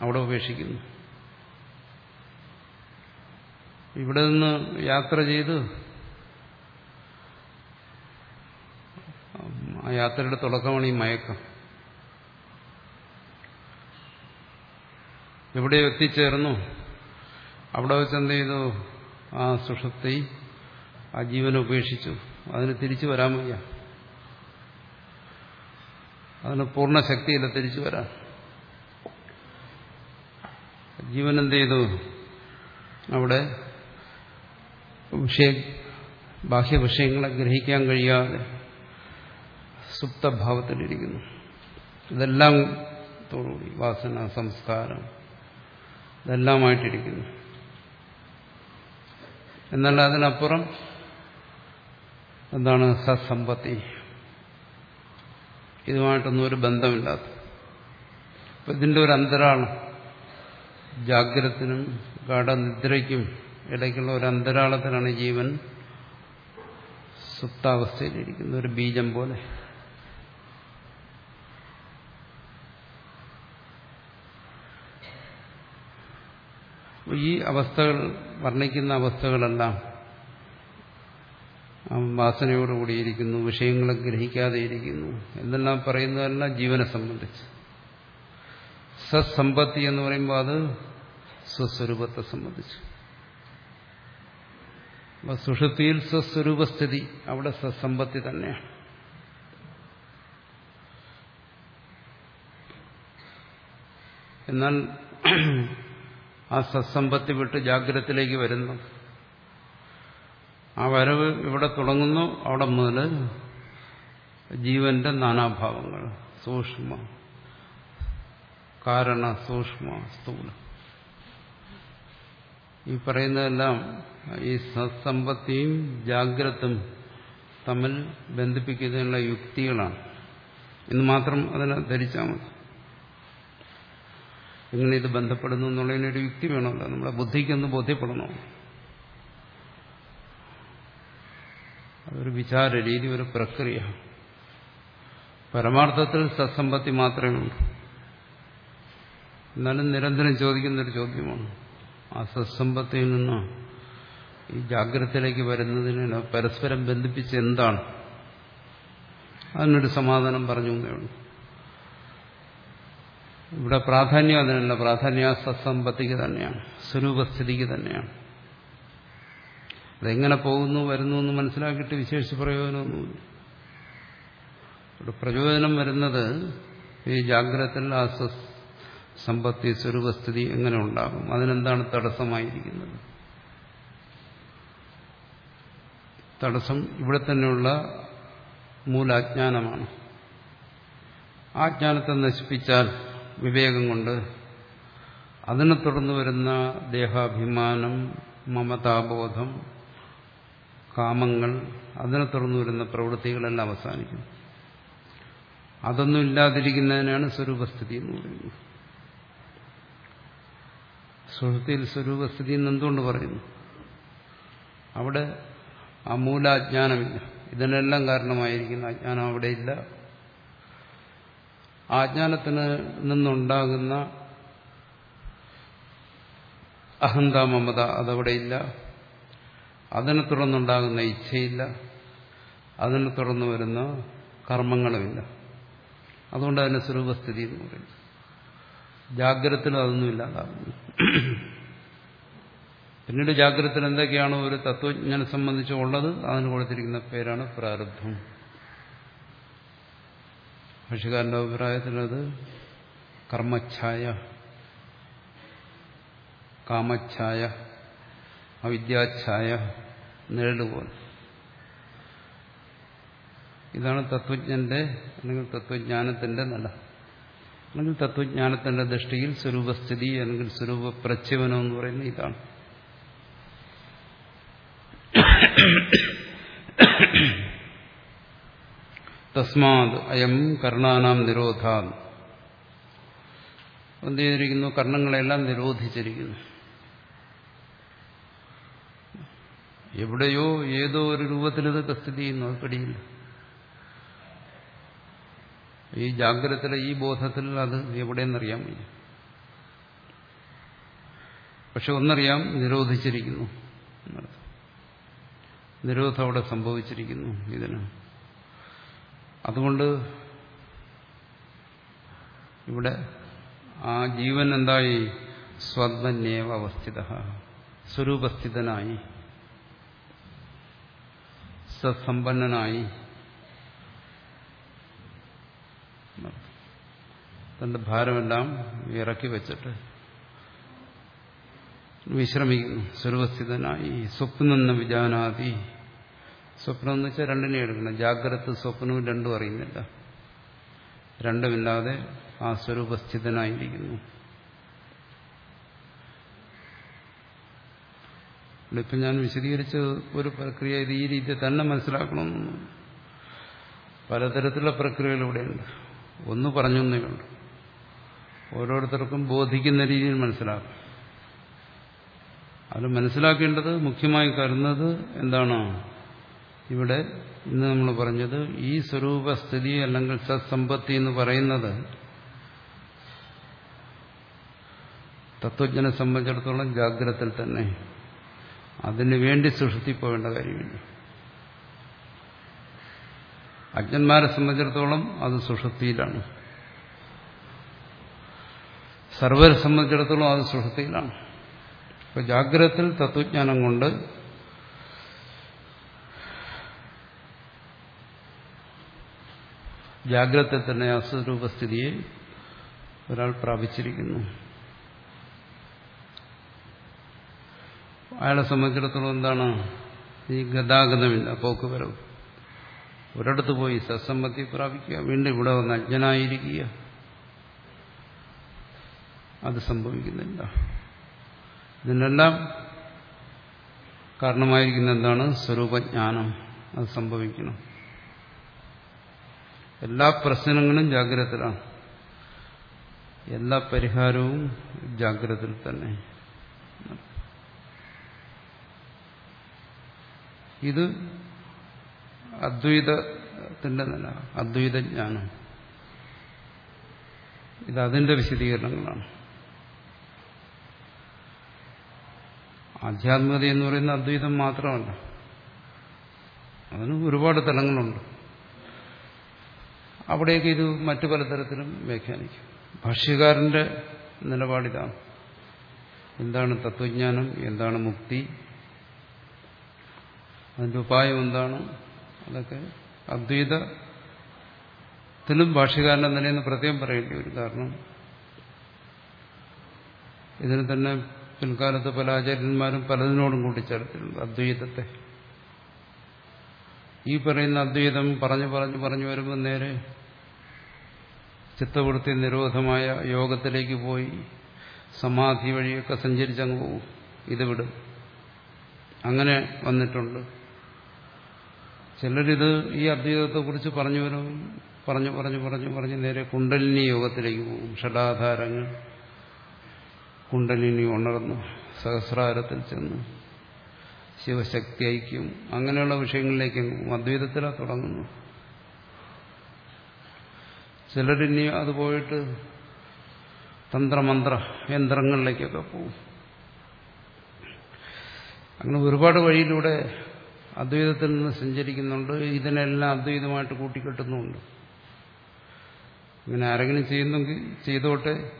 അവിടെ ഉപേക്ഷിക്കുന്നു. ഇവിടെ നിന്ന് യാത്ര ചെയ്ത്. ആ യാത്രയുടെ തുടക്കമാണ് ഈ മയക്കം. എവിടെ എത്തിച്ചേർന്നു. അവിടെ വെച്ച് എന്ത് ചെയ്തു? ആ സുഷുപ്തി ആ ജീവനെ ഉപേക്ഷിച്ചു. അതിന് തിരിച്ചു വരാൻ വയ്യ. അതിന് പൂർണ ശക്തിയില്ല തിരിച്ചു വരാൻ. ജീവൻ എന്ത് ചെയ്തു? അവിടെ വിഷയ ബാഹ്യ വിഷയങ്ങളെ ഗ്രഹിക്കാൻ കഴിയാതെ സുപ്തഭാവത്തിലിരിക്കുന്നു ഇതെല്ലാം തോടുകൂടി വാസന സംസ്കാരം ഇതെല്ലാമായിട്ടിരിക്കുന്നു. എന്നാൽ അതിനപ്പുറം എന്താണ് സത്സമ്പത്തി ഇതുമായിട്ടൊന്നും ഒരു ബന്ധമില്ലാത്ത. അപ്പൊ ഇതിന്റെ ഒരു അന്തരാളം ജാഗ്രതത്തിനും ഗാഠനിദ്രയ്ക്കും ഇടയ്ക്കുള്ള ഒരു അന്തരാളത്തിലാണ് ജീവൻ സുപ്താവസ്ഥയിലിരിക്കുന്ന ഒരു ബീജം പോലെ. ഈ അവസ്ഥകൾ വർണിക്കുന്ന അവസ്ഥകളെല്ലാം വാസനയോടുകൂടിയിരിക്കുന്നു വിഷയങ്ങളെ ഗ്രഹിക്കാതെ ഇരിക്കുന്നു. എന്നെല്ലാം പറയുന്നതെല്ലാം ജീവനെ സംബന്ധിച്ച്. സത്സമ്പത്തി എന്ന് പറയുമ്പോൾ അത് സ്വസ്വരൂപത്തെ സംബന്ധിച്ച്. സുഷുതിയിൽ സ്വസ്വരൂപസ്ഥിതി അവിടെ സത്സമ്പത്തി തന്നെയാണ്. എന്നാൽ ആ സത്സമ്പത്തി വിട്ട് ജാഗ്രതത്തിലേക്ക് വരുന്നു. ആ വരവ് ഇവിടെ തുടങ്ങുന്നു. അവിടെ മുതൽ ജീവന്റെ നാനാഭാവങ്ങൾ സൂക്ഷ്മ കാരണ സൂക്ഷ്മ സ്ഥൂല. ഈ പറയുന്നതെല്ലാം ഈ സത്സമ്പത്തിയും ജാഗ്രതും തമ്മിൽ ബന്ധിപ്പിക്കുന്നതിനുള്ള യുക്തികളാണ്. എന്ന് മാത്രം അതിനെ ധരിച്ചാൽ മതി. എങ്ങനെ ഇത് ബന്ധപ്പെടുന്നു എന്നുള്ളതിനൊരു യുക്തി വേണമല്ലോ. നമ്മുടെ ബുദ്ധിക്കൊന്ന് ബോധ്യപ്പെടണോ? അതൊരു വിചാര രീതി ഒരു പ്രക്രിയ. പരമാർത്ഥത്തിൽ സത്സമ്പത്തി മാത്രമേ ഉള്ളൂ. എന്നാലും നിരന്തരം ചോദിക്കുന്നൊരു ചോദ്യമാണ്. ആ സത്സമ്പത്തിൽ നിന്ന് ഈ ജാഗ്രതയിലേക്ക് വരുന്നതിന് പരസ്പരം ബന്ധിപ്പിച്ച് എന്താണ്? അതിനൊരു സമാധാനം പറഞ്ഞു എന്നേ ഉള്ളൂ. ഇവിടെ പ്രാധാന്യം അതിനല്ല. പ്രാധാന്യം ആ സത്സമ്പത്തിക്ക് തന്നെയാണ്. സ്വരൂപസ്ഥിതിക്ക് തന്നെയാണ്. അതെങ്ങനെ പോകുന്നു വരുന്നു എന്ന് മനസ്സിലാക്കിയിട്ട് വിശേഷിച്ച് പ്രയോജനമൊന്നുമില്ല. ഇവിടെ പ്രചോദനം വരുന്നത് ഈ ജാഗ്രതത്തിൽ ആ സമ്പത്തി സ്വരൂപസ്ഥിതി എങ്ങനെ ഉണ്ടാകും? അതിനെന്താണ് തടസ്സമായിരിക്കുന്നത്? തടസ്സം ഇവിടെ തന്നെയുള്ള മൂലാജ്ഞാനമാണ്. ആ ജ്ഞാനത്തെ നശിപ്പിച്ചാൽ വിവേകം കൊണ്ട് അതിനെ തുടർന്ന് വരുന്ന ദേഹാഭിമാനം മമതാബോധം കാമങ്ങൾ അതിനെ തുടർന്ന് വരുന്ന പ്രവൃത്തികളെല്ലാം അവസാനിക്കും അതൊന്നും ഇല്ലാതിരിക്കുന്നതിനാണ് സ്വരൂപസ്ഥിതി എന്ന് പറയുന്നത്. സുഹൃത്തിയിൽ സ്വരൂപസ്ഥിതി എന്ന് എന്തുകൊണ്ട് പറയുന്നു? അവിടെ ആ മൂലാജ്ഞാനമില്ല. ഇതിനെല്ലാം കാരണമായിരിക്കുന്ന അജ്ഞാനം അവിടെ ഇല്ല ആ അജ്ഞാനത്തിന് നിന്നുണ്ടാകുന്ന അഹന്ത മമത അതവിടെ ഇല്ല അതിനെ തുടർന്നുണ്ടാകുന്ന ഇച്ഛയില്ല. അതിനെ തുടർന്ന് വരുന്ന കർമ്മങ്ങളുമില്ല. അതുകൊണ്ട് അതിന് സ്വരൂപസ്ഥിതി എന്ന് പറയും ജാഗ്രതത്തിലും അതൊന്നും ഇല്ലാതാകുന്നു. പിന്നീട് ജാഗ്രതത്തിൽ എന്തൊക്കെയാണോ ഒരു തത്വജ്ഞനെ സംബന്ധിച്ചുള്ളത് അതിന് കൊടുത്തിരിക്കുന്ന പേരാണ് പ്രാരബ്ധം. ഭക്ഷ്യക്കാരന്റെ അഭിപ്രായത്തിൽ അത് കർമ്മഛായ കാമഛായ അവിദ്യാഛായ നിഴലുപോലെ ഇതാണ് തത്വജ്ഞന്റെ അല്ലെങ്കിൽ തത്വജ്ഞാനത്തിന്റെ നില. അല്ലെങ്കിൽ തത്വജ്ഞാനത്തിന്റെ ദൃഷ്ടിയിൽ സ്വരൂപസ്ഥിതി അല്ലെങ്കിൽ സ്വരൂപ പ്രച്ഛവനം എന്ന് പറയുന്നത് ഇതാണ്. തസ്മാത് അയം കർണാനാം നിരോധാ എന്ത് ചെയ്തിരിക്കുന്നു? കർണങ്ങളെല്ലാം നിരോധിച്ചിരിക്കുന്നു. എവിടെയോ ഏതോ ഒരു രൂപത്തിൽ ഇതൊക്കെ സ്ഥിതി ചെയ്യുന്നു. അതിക്കടിയില്ല. ഈ ജാഗ്രതത്തിലെ ഈ ബോധത്തിൽ അത് എവിടെയെന്നറിയാൻ വയ്യ. പക്ഷെ ഒന്നറിയാം നിരോധിച്ചിരിക്കുന്നു. നിരോധം അവിടെ സംഭവിച്ചിരിക്കുന്നു ഇതിന്. അതുകൊണ്ട് ഇവിടെ ആ ജീവൻ എന്തായി? സ്വന്തന്യേവ അവസ്ഥിത സ്വരൂപസ്ഥിതനായി സത്സമ്പന്നനായി തന്റെ ഭാരമെല്ലാം ഇറക്കി വെച്ചിട്ട് വിശ്രമിക്കുന്നു. സ്വരൂപസ്ഥിതനായി സ്വപ്നം വിജാനാതി. സ്വപ്നം എന്ന് വെച്ചാൽ രണ്ടിനെ എടുക്കണം. ജാഗ്രത സ്വപ്നവും രണ്ടും അറിയുന്നില്ല. രണ്ടുമില്ലാതെ ആ സ്വരൂപസ്ഥിതനായിരിക്കുന്നു ഇപ്പം ഞാൻ വിശദീകരിച്ച ഒരു പ്രക്രിയ ഇത് ഈ രീതി തന്നെ മനസ്സിലാക്കണമെന്നു പലതരത്തിലുള്ള പ്രക്രിയകളിവിടെയുണ്ട് ഒന്ന് പറഞ്ഞൊന്നേ ഉള്ളൂ. ഓരോരുത്തർക്കും ബോധിക്കുന്ന രീതിയിൽ മനസ്സിലാക്കും. അത് മനസ്സിലാക്കേണ്ടത് മുഖ്യമായി കരുതുന്നത് എന്താണ്? ഇവിടെ ഇന്ന് നമ്മൾ പറഞ്ഞത് ഈ സ്വരൂപസ്ഥിതി അല്ലെങ്കിൽ സത്സമ്പത്തി എന്ന് പറയുന്നത് തത്വജ്ഞനെ സംബന്ധിച്ചിടത്തോളം ജാഗ്രതയിൽ തന്നെ അതിനു വേണ്ടി പോകേണ്ട കാര്യമില്ല. അജ്ഞന്മാരെ സംബന്ധിച്ചിടത്തോളം അത് സുഷൃത്തിയിലാണ് സർവരെ സംബന്ധിച്ചിടത്തോളം അത് സുഷൃത്തിയിലാണ് ഇപ്പൊ ജാഗ്രതത്തിൽ തത്വജ്ഞാനം കൊണ്ട് ജാഗ്രത തന്നെ ആ സ്വരൂപസ്ഥിതിയെ ഒരാൾ പ്രാപിച്ചിരിക്കുന്നു. അയാളെ സംബന്ധിച്ചിടത്തോളം എന്താണ്? ഈ ഗതാഗതമില്ല പോക്കുവരവ്. ഒരിടത്ത് പോയി സത്സമ്മതി പ്രാപിക്കുക വീണ്ടും ഇവിടെ വന്ന് അജ്ഞനായിരിക്കുക. അത് സംഭവിക്കുന്നില്ല. ഇതിനെല്ലാം കാരണമായിരിക്കുന്ന എന്താണ്? സ്വരൂപജ്ഞാനം. അത് സംഭവിക്കണം. എല്ലാ പ്രശ്നങ്ങളും ജാഗ്രതത്തിലാണ്. എല്ലാ പരിഹാരവും ജാഗ്രതയിൽ തന്നെ. ഇത് അദ്വൈതത്തിന്റെ നില അദ്വൈതജ്ഞാനം ഇത് അതിന്റെ വിശദീകരണങ്ങളാണ്. ആധ്യാത്മികത എന്ന് പറയുന്ന അദ്വൈതം മാത്രമല്ല. അതിന് ഒരുപാട് തലങ്ങളുണ്ട്. അവിടേക്ക് ഇത് മറ്റു പലതരത്തിലും വ്യാഖ്യാനിക്കും. ഭാഷ്യകാരന്റെ നിലപാടിതാണ് എന്താണ് തത്വജ്ഞാനം? എന്താണ് മുക്തി? അതിന്റെ ഉപായം എന്താണ്? അതൊക്കെ അദ്വൈതത്തിലും ഭാഷ്യകാരന്റെ നിലയെന്ന് പ്രത്യേകം പറയേണ്ടി വരും. കാരണം ഇതിന് തന്നെ പിൽക്കാലത്ത് പല ആചാര്യന്മാരും പലതിനോടും കൂട്ടിച്ചേർത്തിട്ടുണ്ട് അദ്വൈതത്തെ. ഈ പറയുന്ന അദ്വൈതം പറഞ്ഞു പറഞ്ഞു പറഞ്ഞു വരുമ്പോൾ നേരെ ചിത്തവൃത്തി നിരോധമായ യോഗത്തിലേക്ക് പോയി സമാധി വഴിയൊക്കെ സഞ്ചരിച്ചങ്ങ് പോകും ഇത് വിടും. അങ്ങനെ വന്നിട്ടുണ്ട്. ചിലരിത് ഈ അദ്വൈതത്തെക്കുറിച്ച് പറഞ്ഞു വരും. പറഞ്ഞു പറഞ്ഞു പറഞ്ഞു പറഞ്ഞ് നേരെ കുണ്ടലിനി യോഗത്തിലേക്ക് പോകും ഷഡാധാരങ്ങൾ കുണ്ടലിനി ഉണർന്നു. സഹസ്രാരത്തിൽ ചെന്ന്. ശിവശക്തി ഐക്യം അങ്ങനെയുള്ള വിഷയങ്ങളിലേക്ക് അദ്വൈതത്തിലാണ് തുടങ്ങുന്നു. ചിലരിനി അത് പോയിട്ട് തന്ത്രമന്ത്ര യന്ത്രങ്ങളിലേക്കൊക്കെ പോകും. അങ്ങനെ ഒരുപാട് വഴിയിലൂടെ അദ്വൈതത്തിൽ നിന്ന് സഞ്ചരിക്കുന്നുണ്ട്. ഇതിനെല്ലാം അദ്വൈതമായിട്ട് കൂട്ടിക്കെട്ടുന്നുണ്ട് ഇങ്ങനെ ആരെങ്കിലും ചെയ്യുന്നെങ്കിൽ ചെയ്തോട്ടെ.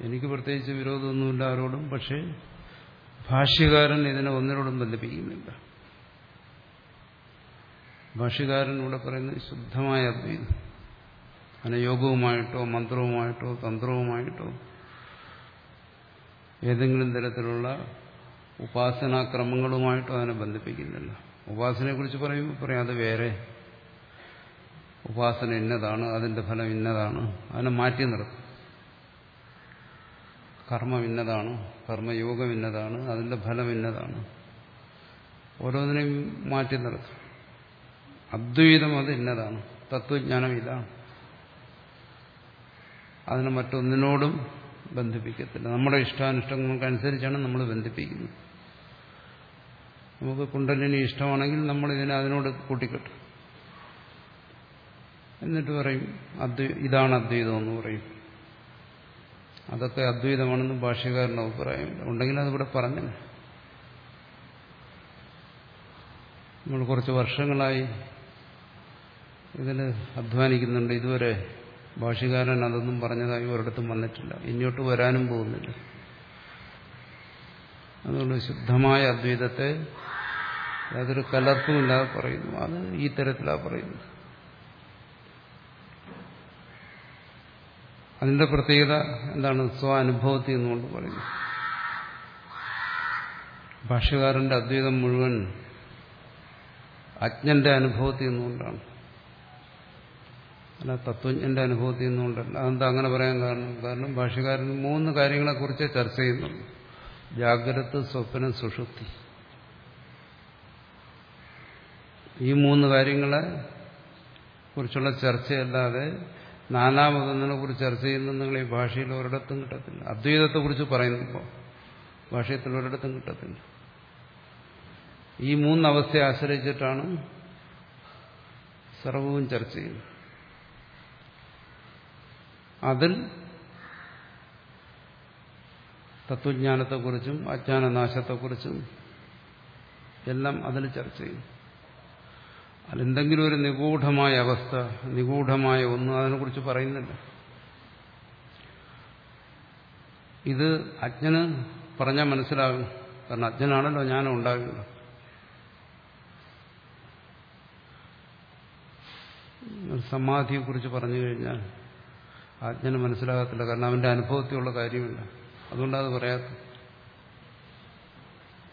എനിക്ക് പ്രത്യേകിച്ച് വിരോധമൊന്നുമില്ല ആരോടും. പക്ഷേ ഭാഷ്യകാരൻ ഇതിനെ ഒന്നിനോടും ബന്ധിപ്പിക്കുന്നില്ല. ഭാഷ്യകാരൻ ഇവിടെ പറയുന്നത് ശുദ്ധമായ അദ്വൈതം. അതിനെ യോഗവുമായിട്ടോ മന്ത്രവുമായിട്ടോ തന്ത്രവുമായിട്ടോ ഏതെങ്കിലും തരത്തിലുള്ള ഉപാസനാക്രമങ്ങളുമായിട്ടോ അതിനെ ബന്ധിപ്പിക്കുന്നില്ല. ഉപാസനയെക്കുറിച്ച് പറയുമ്പോൾ പറയാം അത് വേറെ. ഉപാസന ഇന്നതാണ് അതിന്റെ ഫലം ഇന്നതാണ്. അതിനെ മാറ്റി നിർത്തും. കർമ്മം ഇന്നതാണ്. കർമ്മയോഗം ഇന്നതാണ് അതിന്റെ ഫലം ഇന്നതാണ് ഓരോന്നിനെയും മാറ്റി നിർത്തും. അദ്വൈതം അത് ഇന്നതാണ്. തത്വജ്ഞാനം ഇതാണ് അതിനെ മറ്റൊന്നിനോടും ബന്ധിപ്പിക്കത്തില്ല. നമ്മുടെ ഇഷ്ടാനിഷ്ടങ്ങൾക്കനുസരിച്ചാണ് നമ്മൾ ബന്ധിപ്പിക്കുന്നത്. നമുക്ക് കുണ്ടലിനി ഇഷ്ടമാണെങ്കിൽ നമ്മൾ ഇതിനെ അതിനോട് കൂട്ടിക്കെട്ടും. എന്നിട്ട് പറയും അദ്വൈ ഇതാണ് അദ്വൈതം എന്ന് പറയും. അതൊക്കെ അദ്വൈതമാണെന്ന് ഭാഷ്യക്കാരന്റെ അഭിപ്രായം ഉണ്ടെങ്കിൽ അതിവിടെ പറഞ്ഞു നമ്മൾ കുറച്ച് വർഷങ്ങളായി ഇതിൽ അധ്വാനിക്കുന്നുണ്ട്. ഇതുവരെ ഭാഷകാരൻ അതൊന്നും പറഞ്ഞതായി ഒരിടത്തും വന്നിട്ടില്ല. ഇനിയോട്ട് വരാനും പോകുന്നില്ല. അതുകൊണ്ട് ശുദ്ധമായ അദ്വൈതത്തെ യാതൊരു കലർപ്പുമില്ലാതെ പറയുന്നു. അത് ഈ തരത്തിലാണ് പറയുന്നത്. അതിന്റെ പ്രത്യേകത എന്താണ്? സ്വാനുഭവത്തിൽ എന്നുകൊണ്ട് പറയുന്നു. ഭാഷകാരന്റെ അദ്വൈതം മുഴുവൻ അജ്ഞന്റെ അനുഭവത്തിൽ നിന്നുകൊണ്ടാണ്. അല്ല തത്വജ്ഞന്റെ അനുഭവത്തിൽ നിന്നുകൊണ്ടല്ല. അതെന്താ അങ്ങനെ പറയാൻ കാരണം? കാരണം ഭാഷകാരൻ മൂന്ന് കാര്യങ്ങളെക്കുറിച്ച് ചർച്ച ചെയ്യുന്നുണ്ട്. ജാഗ്രത സ്വപ്നം സുഷുപ്തി. ഈ മൂന്ന് കാര്യങ്ങളെ കുറിച്ചുള്ള ചർച്ചയല്ലാതെ നാനാമതൊന്നിനെ കുറിച്ച് ചർച്ച ചെയ്യുന്നത് നിങ്ങൾ ഈ ഭാഷയിൽ ഒരിടത്തും കിട്ടത്തില്ല. അദ്വൈതത്തെക്കുറിച്ച് ഇപ്പോൾ ഭാഷയത്തിൽ ഒരിടത്തും കിട്ടത്തില്ല. ഈ മൂന്നവസ്ഥയെ ആശ്രയിച്ചിട്ടാണ് സർവവും ചർച്ച ചെയ്യുന്നത്. അതിൽ തത്വജ്ഞാനത്തെക്കുറിച്ചും അജ്ഞാനനാശത്തെക്കുറിച്ചും എല്ലാം അതിൽ ചർച്ച ചെയ്യും അതിലെന്തെങ്കിലും ഒരു നിഗൂഢമായ അവസ്ഥ നിഗൂഢമായ ഒന്ന് അതിനെക്കുറിച്ച് പറയുന്നില്ല. ഇത് അജ്ഞന് പറഞ്ഞാൽ മനസ്സിലാകും. കാരണം അജ്ഞനാണല്ലോ ജ്ഞാനം ഉണ്ടാകുന്നത്. സമാധിയെക്കുറിച്ച് പറഞ്ഞു കഴിഞ്ഞാൽ അജ്ഞന് മനസ്സിലാകത്തില്ല. കാരണം അവന്റെ അനുഭവത്തിലുള്ള കാര്യമില്ല. അതുകൊണ്ടത് പറയാത്ത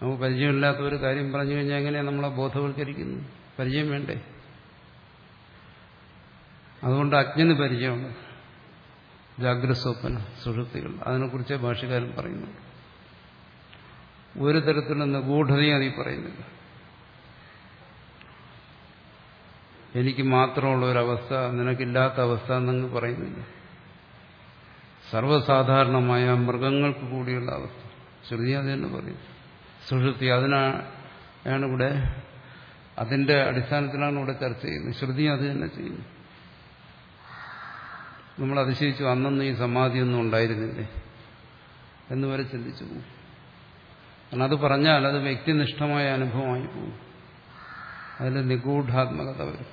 നമുക്ക് പരിചയമില്ലാത്ത ഒരു കാര്യം പറഞ്ഞു കഴിഞ്ഞാൽ എങ്ങനെയാണ് നമ്മളെ ബോധവൽക്കരിക്കുന്നു പരിചയം വേണ്ടേ? അതുകൊണ്ട് അജ്ഞന് പരിചയമുണ്ട് ജാഗ്രസ്വപ്ന സുഷുപ്തികൾ അതിനെക്കുറിച്ച് ഭാഷകാരൻ പറയുന്നു ഒരു തരത്തിലും നിഗൂഢതയും അതിൽ പറയുന്നില്ല. എനിക്ക് മാത്രമുള്ള ഒരവസ്ഥ നിനക്കില്ലാത്ത അവസ്ഥ എന്നങ്ങ് പറയുന്നില്ല. സർവസാധാരണമായ മൃഗങ്ങൾക്ക് കൂടിയുള്ള അവസ്ഥ. ശ്രുതി അത് തന്നെ പറയും സുഷുപ്തി അതിനാണ് ഇവിടെ അതിന്റെ അടിസ്ഥാനത്തിലാണ് ഇവിടെ ചർച്ച ചെയ്യുന്നത്. ശ്രുതി അത് തന്നെ ചെയ്യുന്നു. നമ്മൾ അതിശയിച്ചു അന്നൊന്നും ഈ സമാധിയൊന്നും ഉണ്ടായിരുന്നില്ലേ? എന്ന് വരെ ചിന്തിച്ചു പോകും. അത് പറഞ്ഞാൽ അത് വ്യക്തിനിഷ്ഠമായ അനുഭവമായി പോകും. അതിൽ നിഗൂഢാത്മകത വരും.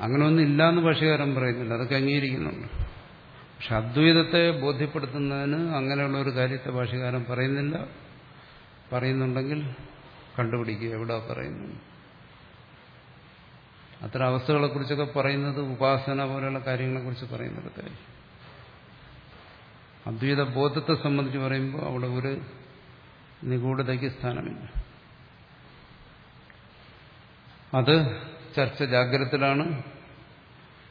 അങ്ങനെയൊന്നും ഇല്ലാന്ന് ഭാഷകാരൻ പറയുന്നില്ല. അതൊക്കെ അംഗീകരിക്കുന്നുണ്ട്. പക്ഷെ അദ്വൈതത്തെ ബോധ്യപ്പെടുത്തുന്നതിന് അങ്ങനെയുള്ള ഒരു കാര്യത്തെ ഭാഷകാരൻ പറയുന്നില്ല. പറയുന്നുണ്ടെങ്കിൽ കണ്ടുപിടിക്കുക എവിടെ പറയുന്നു അത്ര അവസ്ഥകളെ കുറിച്ചൊക്കെ പറയുന്നത് ഉപാസന പോലെയുള്ള കാര്യങ്ങളെ കുറിച്ച് പറയുന്നിടത്തായിരിക്കും അദ്വൈത ബോധത്തെ സംബന്ധിച്ച് പറയുമ്പോൾ അവിടെ ഒരു നിഗൂഢതയ്ക്ക് സ്ഥാനമില്ല. അത് ചർച്ച ജാഗ്രതത്തിലാണ്.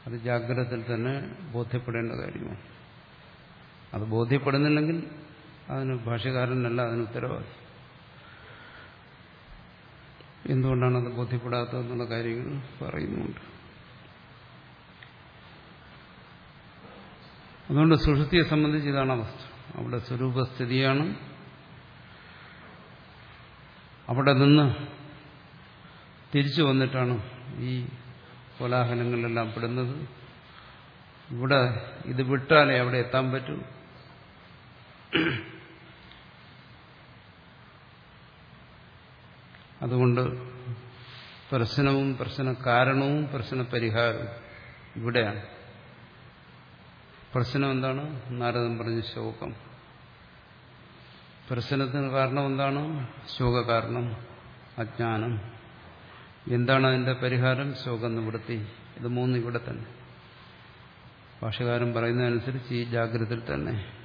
അത് ജാഗ്രതത്തിൽ തന്നെ ബോധ്യപ്പെടേണ്ട കാര്യമാണ്. അത് ബോധ്യപ്പെടുന്നില്ലെങ്കിൽ അതിന് ഭാഷകാരനല്ല അതിന് ഉത്തരവാദി. എന്തുകൊണ്ടാണ് അത് ബോധ്യപ്പെടാത്തതെന്നുള്ള കാര്യങ്ങൾ പറയുന്നുണ്ട് അതുകൊണ്ട് സുഷുതിയെ സംബന്ധിച്ച് ഇതാണ് അവസ്ഥ. അവിടെ സ്വരൂപസ്ഥിതിയാണ്. അവിടെ നിന്ന് തിരിച്ചു വന്നിട്ടാണ് ഈ കോലാഹലങ്ങളിലെല്ലാം പെടുന്നത്. ഇവിടെ ഇത് വിട്ടാലേ അവിടെ എത്താൻ പറ്റൂ. അതുകൊണ്ട് പ്രശ്നവും പ്രശ്ന കാരണവും പ്രശ്ന പരിഹാരവും ഇവിടെയാണ്. പ്രശ്നം എന്താണ്? നാരദൻ പറഞ്ഞ ശോകം. പ്രശ്നത്തിന് കാരണം എന്താണ്? ശോക കാരണം അജ്ഞാനം. എന്താണ് അതിന്റെ പരിഹാരം? ശോകം നിവൃത്തി. ഇത് മൂന്ന് ഇവിടെ തന്നെ. ഭാഷകാരൻ പറയുന്നതനുസരിച്ച് ഈ ജാഗ്രതയിൽ തന്നെ.